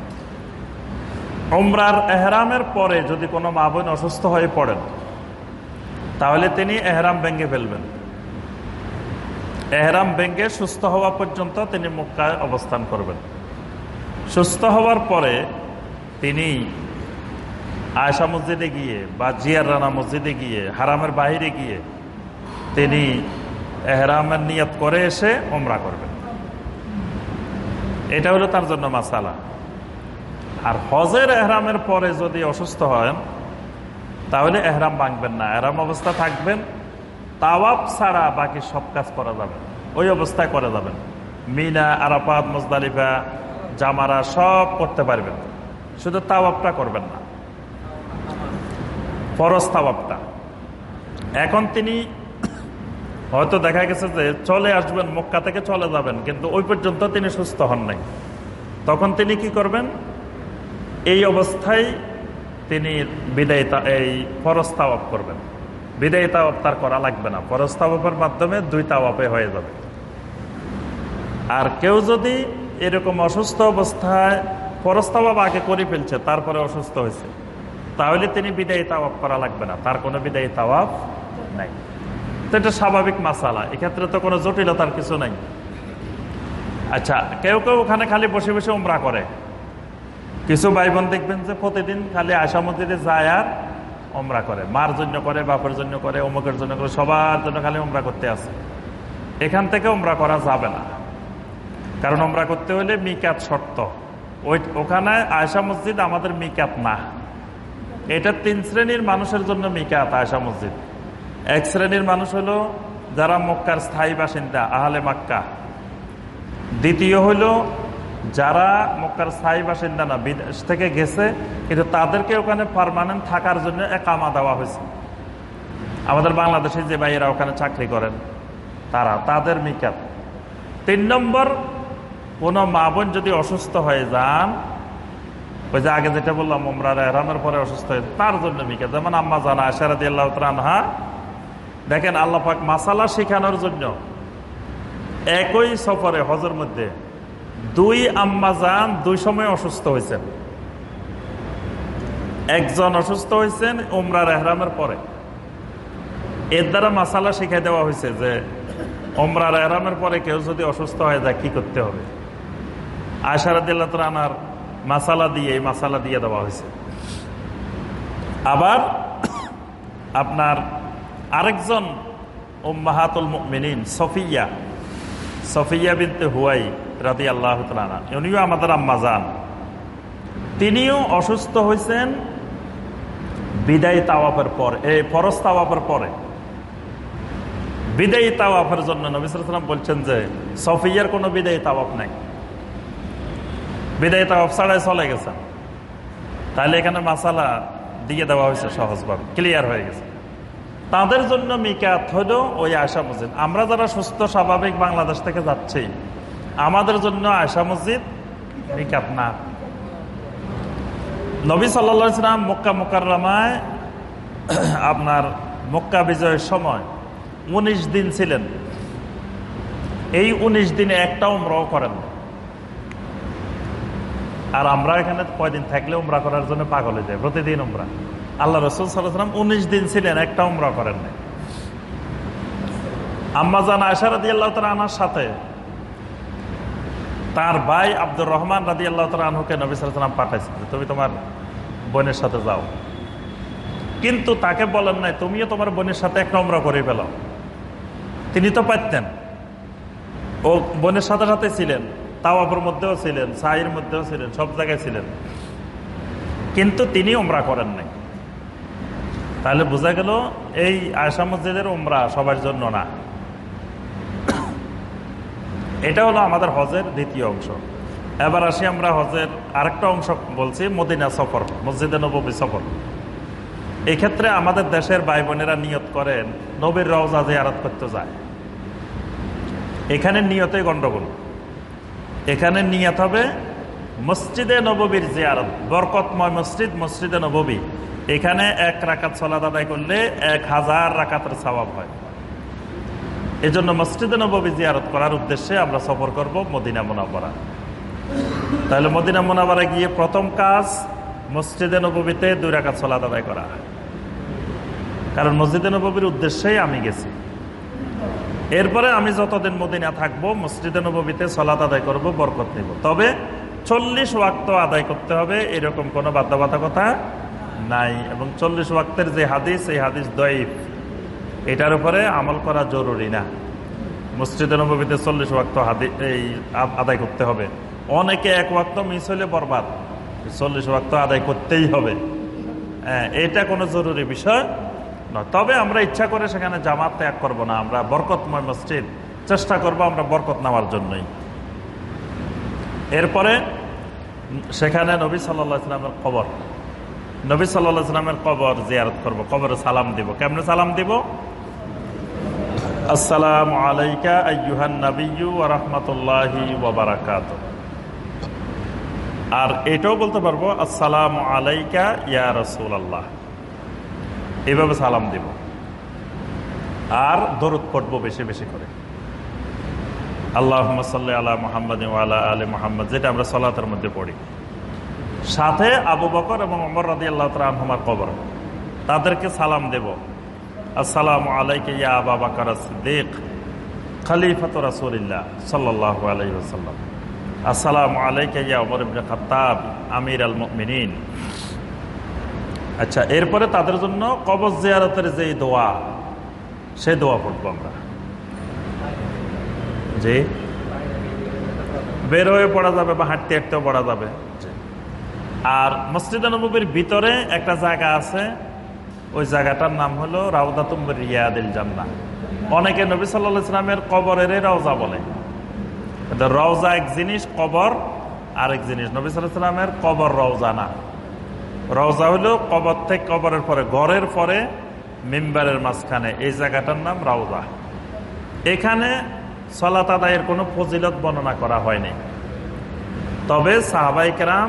ওমরার এহরামের পরে যদি কোনো মা বোন অসুস্থ হয়ে পড়েন, তাহলে তিনি এহরাম ভেঙে ফেলবেন। এহরাম ভেঙে সুস্থ হওয়া পর্যন্ত তিনি মুক্কায় অবস্থান করবেন। সুস্থ হওয়ার পরে তিনি আয়সা মসজিদে গিয়ে বা জিয়ার রানা মসজিদে গিয়ে, হারামের বাহিরে গিয়ে তিনি এহরামের নিয়ত করে এসে ওমরা করবেন। এটা হলো তার জন্য মাসালা। আর হজের এহরামের পরে যদি অসুস্থ হন, তাহলে এহরাম ভাঙবেন না। এহরাম অবস্থা থাকবেন তাওয়াব ছাড়া বাকি সব কাজ করা যাবে। ওই অবস্থায় করা যাবেন। মিনা, আরাফাত, মুজদালিফা, জামারা সব করতে পারবেন। শুধু তাওয়াবটা করবেন না। ফরজ এখন তিনি হয়তো দেখা গেছে যে চলে আসবেন, মক্কা থেকে চলে যাবেন, কিন্তু ওই পর্যন্ত তিনি সুস্থ হন নাই। তখন তিনি কি করবেন? এই অবস্থায় তিনি বিদায় এই ফরজ করবেন। বিদায় তাওয়াব তার করা লাগবে না। ফরজ মাধ্যমে দুই তাওয়াপে হয়ে যাবে। আর কেউ যদি এরকম অসুস্থ অবস্থায় ফরজ আগে করে ফেলছে, তারপরে অসুস্থ হয়েছে। তাহলে তিনি বিদায়ী তাওয়াব করা লাগবে না। তার কোনো বিদায়ী তাওয়াব নাই। তো এটা স্বাভাবিক মাসালা। এক্ষেত্রে তো কোনো জটিলতার কিছু নাই। আচ্ছা কেউ কেউ ওখানে খালি বসে বসে উমরা করে। কিছু ভাই বোন দেখবেন যে প্রতিদিন খালি আশা মসজিদে যায় আর ওমরা করে। মার জন্য করে, বাপের জন্য করে, অমুকের জন্য করে, সবার জন্য খালি ওমরা করতে আসে। এখান থেকে ওমরা করা যাবে না। কারণ ওমরা করতে হলে মিকাত শর্ত। ওই ওখানে আয়সা মসজিদ আমাদের মিকাত না। এটা তিন শ্রেণির মানুষের জন্য মিকাত আয়সা মসজিদ। এক শ্রেণির মানুষ হলো যারা মক্কার স্থায়ী বাসিন্দা, আহলে মাক্কা। দ্বিতীয় হলো যারা মক্কার স্থায়ী বাসিন্দা না, বিদেশ থেকে গেছে, কিন্তু তাদেরকে ওখানে পারমানেন্ট থাকার জন্য একামা দেওয়া হয়েছে। আমাদের বাংলাদেশে যে ভাইয়েরা ওখানে চাকরি করেন, তারা, তাদের মিকাত। তিন নম্বর, কোনো মা বোন যদি অসুস্থ হয়ে যান ওই যে আগে যেটা বললাম ওমরার এহরামের পরে অসুস্থ হয়ে তার জন্য মিকাত যেমন আম্মা জানা আশারাদি আল্লাহ আনহা, দেখেন আল্লাহ পাক মাসালা শেখানোর জন্য একই সফরে, হজের মধ্যে দুই আম্মা যান দুই সময় অসুস্থ হয়েছেন। একজন অসুস্থ হয়েছেন উমরার এহরামের পরে। এর দ্বারা মাসালা শিখাই দেওয়া হয়েছে যে ওমরার এহরামের পরে কেউ যদি অসুস্থ হয়ে যায় কি করতে হবে। আশারাদিল্লা আনার মাসালা দিয়ে, এই মাসালা দিয়ে দেওয়া হয়েছে। আবার আপনার আরেকজন উম্মাহাতুল মিনিন সফিয়া সফিয়া বিনতে হুয়াই রাদি আল্লাহ উনিও আমাদের আম্মা যান তিনিও অসুস্থ হয়েছেন বিদায় তাওয়াফের পর, এই ফরজ তাওয়াফের পরে। বিদায়ী তাওয়াফের জন্য নবিসাম বলছেন যে, সফিয়ার কোনো বিদায়ী তাওয়াফ নাই। বিদায়ী তাওয়াফ ছাড়াই চলে গেছেন তাহলে এখানে মাসালা দিয়ে দেওয়া হয়েছে সহজভাবে ক্লিয়ার হয়ে গেছে। তাদের জন্য মিকাত হলো ওই আয়সা মসজিদ। আমরা যারা সুস্থ, স্বাভাবিক বাংলাদেশ থেকে যাচ্ছি, আমাদের জন্য আয়সা মসজিদ মিকাত না। নবী সাল্লাম মক্কা মোকাররামায় আপনার মক্কা বিজয়ের সময় উনিশ দিন ছিলেন। এই উনিশ দিনে একটা উমরাও করেন না। আর আমরা এখানে কয়দিন থাকলে উমরা করার জন্য পাগল হয়ে যায়, প্রতিদিন উমরা। আল্লাহ রসুল সাল্লাম উনিশ দিন ছিলেন, একটা উমরা করেন নাই। আম্মাজান আয়সারাদি আল্লাহ তালা আনার সাথে তার ভাই আব্দুর রহমান রাদি আল্লাহ আনহুকে নবী সাল্লাম পাঠাইছে তুমি তোমার বোনের সাথে যাও। কিন্তু তাকে বলেন নাই, তুমিও তোমার বোনের সাথে একটা উমরা করে ফেলো। তিনি তো পারতেন। ও বোনের সাথে সাথে ছিলেন। তাওয়াফের মধ্যেও ছিলেন, সাইয়ের মধ্যেও ছিলেন, সব জায়গায় ছিলেন। কিন্তু তিনি ওমরা করেন নাই। তাহলে বোঝা গেল এই আয়সা মসজিদের ওমরা সবার জন্য না। এটা হলো আমাদের হজের দ্বিতীয় অংশ। এবার আসি আমরা হজের আরেকটা অংশ বলছি, মদিনা সফর, মসজিদে নবী সফর। এই ক্ষেত্রে আমাদের দেশের ভাই বোনেরা নিয়ত করেন, নবীর রওজা জিয়ারত করতে যায়। এখানে নিয়তে গন্ডগোল এখানে নিয়ত হবে মসজিদে নববীর জিয়ারত, বরকতময় মসজিদ, মসজিদে নববী। এখানে এক রাকাত সলাদ আদায় করলে এক হাজার রাকাতের স্বভাব হয়। এই জন্য মসজিদে নববী জিয়ারত করার উদ্দেশ্যে আমরা সফর করব মদিনা মোনাবরা তাহলে মদিনা মোনাবারা গিয়ে প্রথম কাজ মসজিদে নববীতে দুই রাকাত সলাদ আদায় করা। কারণ মসজিদে নববীর উদ্দেশ্যেই আমি গেছি। এরপরে আমি যতদিন মদিনা থাকব মসজিদে নবীতে সলাত আদায় করব বরকত নেব তবে চল্লিশ ওয়াক্ত আদায় করতে হবে এরকম কোনো বাধ্যবাধকতা নাই। এবং চল্লিশ ওয়াক্তের যে হাদিস এই হাদিস দইফ এটার উপরে আমল করা জরুরি না। মসজিদে নবীতে চল্লিশ ওয়াক্ত হাদি এই আদায় করতে হবে। অনেকে এক ওয়াক্ত মিস হলে বরবাদ। চল্লিশ ওয়াক্ত আদায় করতেই হবে। হ্যাঁ, এটা কোনো জরুরি বিষয় নয় তবে আমরা ইচ্ছা করে সেখানে জামাত ত্যাগ করব না। আমরা বরকতময় মসজিদ। চেষ্টা করব আমরা বরকত নেওয়ার জন্যই। এরপরে সেখানে নবী সাল্লাহ ইসলামের কবর। নবী সাল্লাহ কবর জিয়ারত করব। কবরে সালাম দিব। কেমনে সালাম দিব? আসসালাম আলাইকা আইয়ুহান নাবিয়্যু ওয়া রাহমাতুল্লাহি ওয়া বারাকাতুহু। আর এটাও বলতে পারব, আসসালামু আলাইকা ইয়া রাসূলুল্লাহ। এইভাবে সালাম দেব। আর দরুদ পড়ব বেশি বেশি করে। আল্লাহ সাল্লি আলা মোহাম্মদ আলা আলী মোহাম্মদ, যেটা আমরা সলাতের মধ্যে পড়ি। সাথে আবু বকর এবং অমর রাদি আল্লাহ তালহমার কবর। তাদেরকে সালাম দেব। আসসালামু আলাইকে ইয়া আবা বাকর সিদ্দিক খলিফাত রাসূলিল্লাহ সাল্লাল্লাহু আলাইহি ওয়াসাল্লাম। আসসালামু আলাইকে ইয়া ওমর ইবনে খাত্তাব, আমির আল মুমিনিন। আচ্ছা এরপরে তাদের জন্য কবর জিয়ারতের যে দোয়া সে দোয়া পড়ব আমরা। জি। বের হয়ে পড়া যাবে বা হাঁটতে হাঁটতেও পড়া যাবে। আর মসজিদ নবীর ভিতরে একটা জায়গা আছে, ওই জায়গাটার নাম হলো রাউদাতুম রিয়াদিল জান্না অনেকে নবী সাল্লাহ ইসলামের কবরের রওজা বলে। রওজা এক জিনিস, কবর আরেক জিনিস। নবী সাল্লাহ ইসলামের কবর রওজা না। রওজা হলো কবর থেকে কবরের পরে, ঘরের পরে, মেম্বারের মাঝখানে। এই জায়গাটার নাম রাউজা। এখানে সলাত আদায়ের কোনো ফজিলত বর্ণনা করা হয়নি। তবে সাহাবাইকেরাম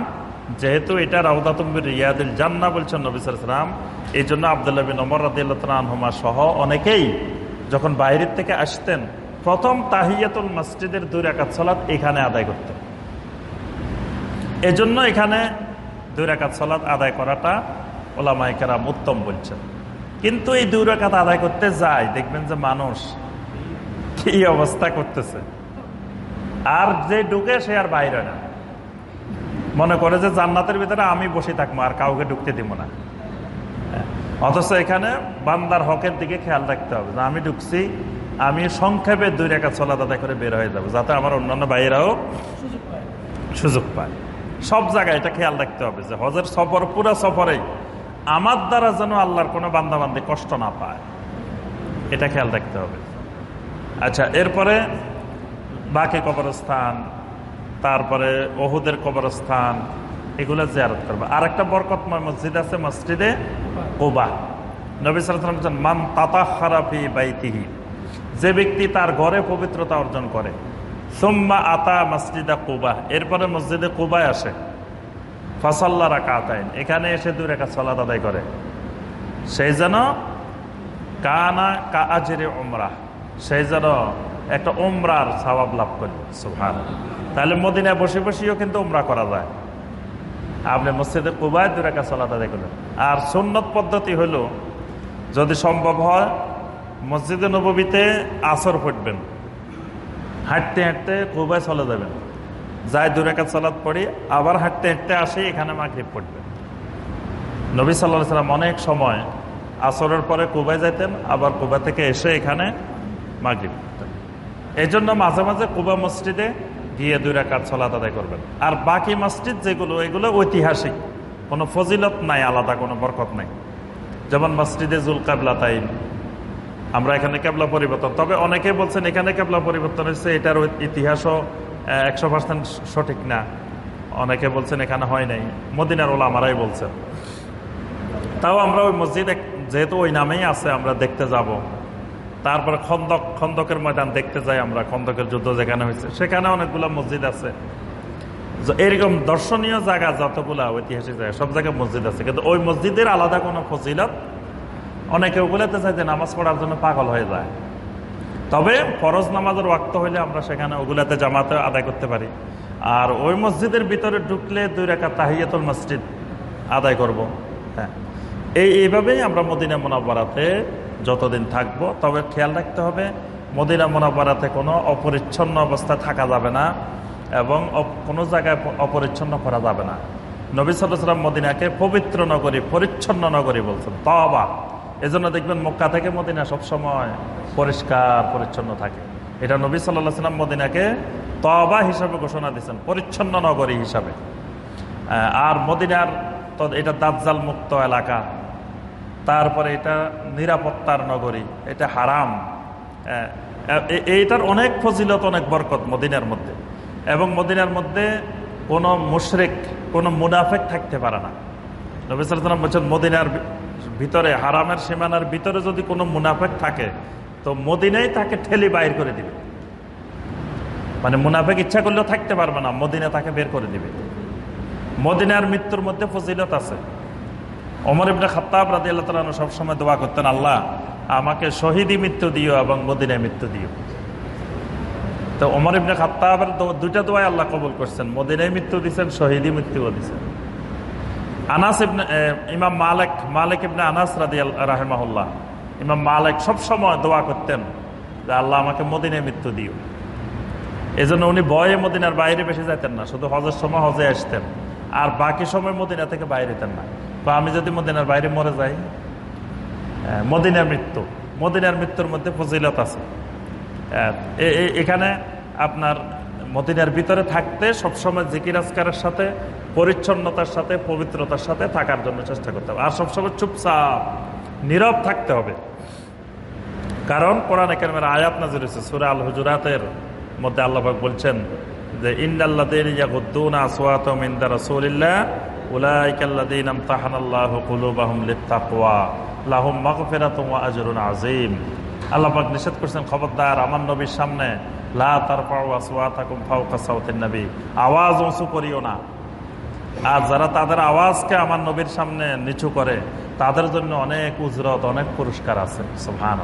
যেহেতু এটা রাউদাতুম্বির রিয়াদিল জান্না বলছেন নবিসাম এই জন্য আবদুল্লাহ বিন অমর রাদিল্লাহমা সহ অনেকেই যখন বাইরের থেকে আসতেন, প্রথম তাহিয়াতুল মসজিদের দুই রাকাত সলাৎ এখানে আদায় করতেন। এজন্য এখানে দুই রাকাত সলাৎ আদায় করাটা ওলামাইকারাম উত্তম বলছেন। কিন্তু এই দুই রাকাত আদায় করতে যায়, দেখবেন যে মানুষ কি অবস্থা করতেছে। আর যে ঢুকে সে আর বাইরে না। মনে করে যে জান্নাতের ভিতরে আমি বসে থাকব, আর কাউকে ঢুকতে দিব না। অথচ এখানে বান্দার হকের দিকে খেয়াল রাখতে হবে, যে আমি ঢুকছি, আমি সংক্ষেপে দুই রেখা চলা দাদা করে বের হয়ে যাব, যাতে আমার অন্যান্য বাইরাও সুযোগ পায়। সব জায়গায় এটা খেয়াল রাখতে হবে যে হজের সফর, পুরো সফরেই আমার দ্বারা যেন আল্লাহর কোনো বান্দাবান্দি কষ্ট না পায়। এটা খেয়াল রাখতে হবে। আচ্ছা এরপরে বাকি কবরস্থান, তারপরে ওহুদের কবরস্থান, এগুলো জিয়ারত করবে। আর একটা বরকতময় মসজিদ আছে, মসজিদে কোবা। নবী সালাম মান তাতা খারাপি বাইতিহি। যে ব্যক্তি তার ঘরে পবিত্রতা অর্জন করে সোম্মা আতা মসজিদা কুবা, এরপরে মসজিদে কুবায় আসে। ফসল্লা রাখা আতাইন এখানে এসে দু রেখা সলাদ আদায় করে। সেই যেন কানা কা আজরে ওমরা সেই যেন একটা ওমরার স্বভাব লাভ করি। সুহান তাহলে মদিনায় বসে বসেও কিন্তু ওমরা করা যায়। আপনি মসজিদে কুবায় দু রেখা সলাদ আদায় করলেন। আর সুন্নত পদ্ধতি হলো, যদি সম্ভব হয়, মসজিদে নবীতে আসর পড়বেন হাঁটতে হাঁটতে কুবায় চলে যাবেন। যাই দু রেখা সালাদ পড়ি, আবার হাঁটতে হাঁটতে আসে, এখানে মাগরীব পড়বেন নবী সাল্লাহ সাল্লাম অনেক সময় আসরের পরে কুবায় যাইতেন, আবার কোবা থেকে এসে এখানে মাগরীব পড়তেন। এই জন্য মাঝে মাঝে কুবা মসজিদে গিয়ে দুই রাকাত সলাত আদায় করবেন। আর বাকি মসজিদ যেগুলো, এগুলো ঐতিহাসিক। কোনো ফজিলত নাই, আলাদা কোনো বরকত নাই। যেমন মসজিদে জুল কাবলা তাই আমরা এখানে কেবলা পরিবর্তন। তবে অনেকে বলছেন এখানে কেবলা পরিবর্তন হয়েছে এটার ইতিহাসও একশো পার্সেন্ট সঠিক না। অনেকে বলছেন এখানে হয় নাই। মদিনার ওলা আমারাই বলছেন। তাও আমরা ওই মসজিদ যেহেতু ওই নামেই আছে, আমরা দেখতে যাব। তারপরে খন্দক, খন্দকের ময়দান দেখতে যাই আমরা, খন্দকের যুদ্ধ যেখানে হয়েছে। সেখানে অনেকগুলো মসজিদ আছে। এরকম দর্শনীয় জায়গা যতগুলা ঐতিহাসিক জায়গা, সব জায়গায় মসজিদ আছে। কিন্তু ওই মসজিদের আলাদা কোনো ফজিলত অনেকে ওগুলোতে চাই যে নামাজ পড়ার জন্য পাগল হয়ে যায়। তবে ফরজ নামাজের ওয়াক্ত হইলে আমরা সেখানে ওগুলাতে জামাতে আদায় করতে পারি। আর ওই মসজিদের ভিতরে ঢুকলে দুই রেখা তাহিয়াতুল মসজিদ আদায় করব। হ্যাঁ। এই, এইভাবেই আমরা মদিনা মোনাব্বারাতে যতদিন থাকব, তবে খেয়াল রাখতে হবে, মদিনা মোনাব্বারাতে কোনো অপরিচ্ছন্ন অবস্থায় থাকা যাবে না এবং কোনো জায়গায় অপরিচ্ছন্ন করা যাবে না। নবী সাল্লাহ সাল্লাম মদিনাকে পবিত্র নগরী, পরিচ্ছন্ন নগরী বলছেন তবা এজন্য দেখবেন মক্কা থেকে মদিনা সবসময় পরিষ্কার, পরিচ্ছন্ন থাকে। এটা নবী সাল্লাহ সাল্লাম মদিনাকে তবা হিসাবে ঘোষণা দিচ্ছেন পরিচ্ছন্ন নগরী হিসাবে। আর মদিনার এটা দাজ্জাল মুক্ত এলাকা। তারপরে এটা নিরাপত্তার নগরী, এটা হারাম। এইটার অনেক ফজিলত, অনেক বরকত মদিনার মধ্যে। এবং মদিনার মধ্যে কোনো মুশরেক, কোনো মুনাফেক থাকতে পারে না। নবিসাম বলছেন, মদিনার ভিতরে হারামের সীমানার ভিতরে যদি কোনো মুনাফেক থাকে, তো মদিনাই তাকে ঠেলি বাইর করে দিবে। মানে মুনাফেক ইচ্ছা করলেও থাকতে পারবে না, মদিনা তাকে বের করে দিবে। মদিনার মৃত্যুর মধ্যে ফজিলত আছে। অমর ইবনে খাত্তাব রাজি আল্লাহ সবসময় দোয়া করতেন, আল্লাহ, আমাকে শহীদি মৃত্যু দিও এবং মদিনায় মৃত্যু দিও। তো অমর ইবনে খাত্তাবের দুইটা দোয়াই আল্লাহ কবুল করছেন। মদিনায় মৃত্যু দিচ্ছেন শহীদি মৃত্যুও দিচ্ছেন আনাস ইমাম মালিক মালিক ইবনে আনাস রাদি রাহেমাহুল্লাহ। ইমাম মালিক সবসময় দোয়া করতেন যে আল্লাহ আমাকে মদিনায় মৃত্যু দিও। এই জন্য উনি বয়ে মদিনার বাইরে বেশি যাইতেন না, শুধু হজের সময় হজে আসতেন। আর বাকি সময় মদিনা থেকে বাইরে যেতেন না। তো আমি যদি মদিনার বাইরে মরে যাই মদিনার মৃত্যু, মদিনার মৃত্যুর মধ্যে ফজিলত আছে। এখানে আপনার মদিনার ভিতরে থাকতে সবসময় জিকির আজকারের সাথে পরিচ্ছন্নতার সাথে, পবিত্রতার সাথে থাকার জন্য চেষ্টা করতে হবে। আর সবসময় চুপচাপ, নীরব থাকতে হবে। কারণ কোরআন একাডেমির আয়াত নাজির হয়েছে, সুরা আল হুজুরাতের মধ্যে আল্লাহাক বলছেন যে আল্লাহ নিষেধ করছেন, খবরদার নবীর সামনে লা আসওয়াতাকুম ফাওকা সাওতিন নবী। আওয়াজ উঁচু করিও না। আর যারা তাদের আওয়াজকে আমার নবীর সামনে নিচু করে, তাদের জন্য অনেক উজরত, অনেক পুরস্কার আছে সোহান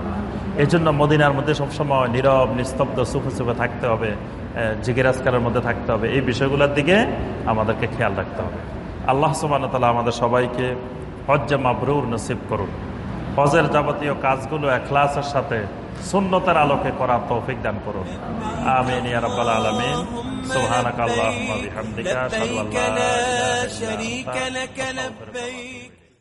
এই জন্য মদিনার মধ্যে সবসময় নীরব, নিস্তব্ধ সুখে সুখে থাকতে হবে জিজ্ঞাসকারের মধ্যে থাকতে হবে। এই বিষয়গুলোর দিকে আমাদেরকে খেয়াল রাখতে হবে। আল্লাহ সুবান তালা আমাদের সবাইকে হজ্জে মাবরুর নসিব করুন। হজের যাবতীয় কাজগুলো, এখলাসের সাথে সুন্নতের আলোকে করা তৌফিক দান করুন। আমিন, ইয়া রাব্বাল আলামিন। সুবহানাকাল্লাহুম্মা বিহামদিকা, আশহাদু আল্লা ইলাহা ইল্লা আনতা আস্তাগফিরুকা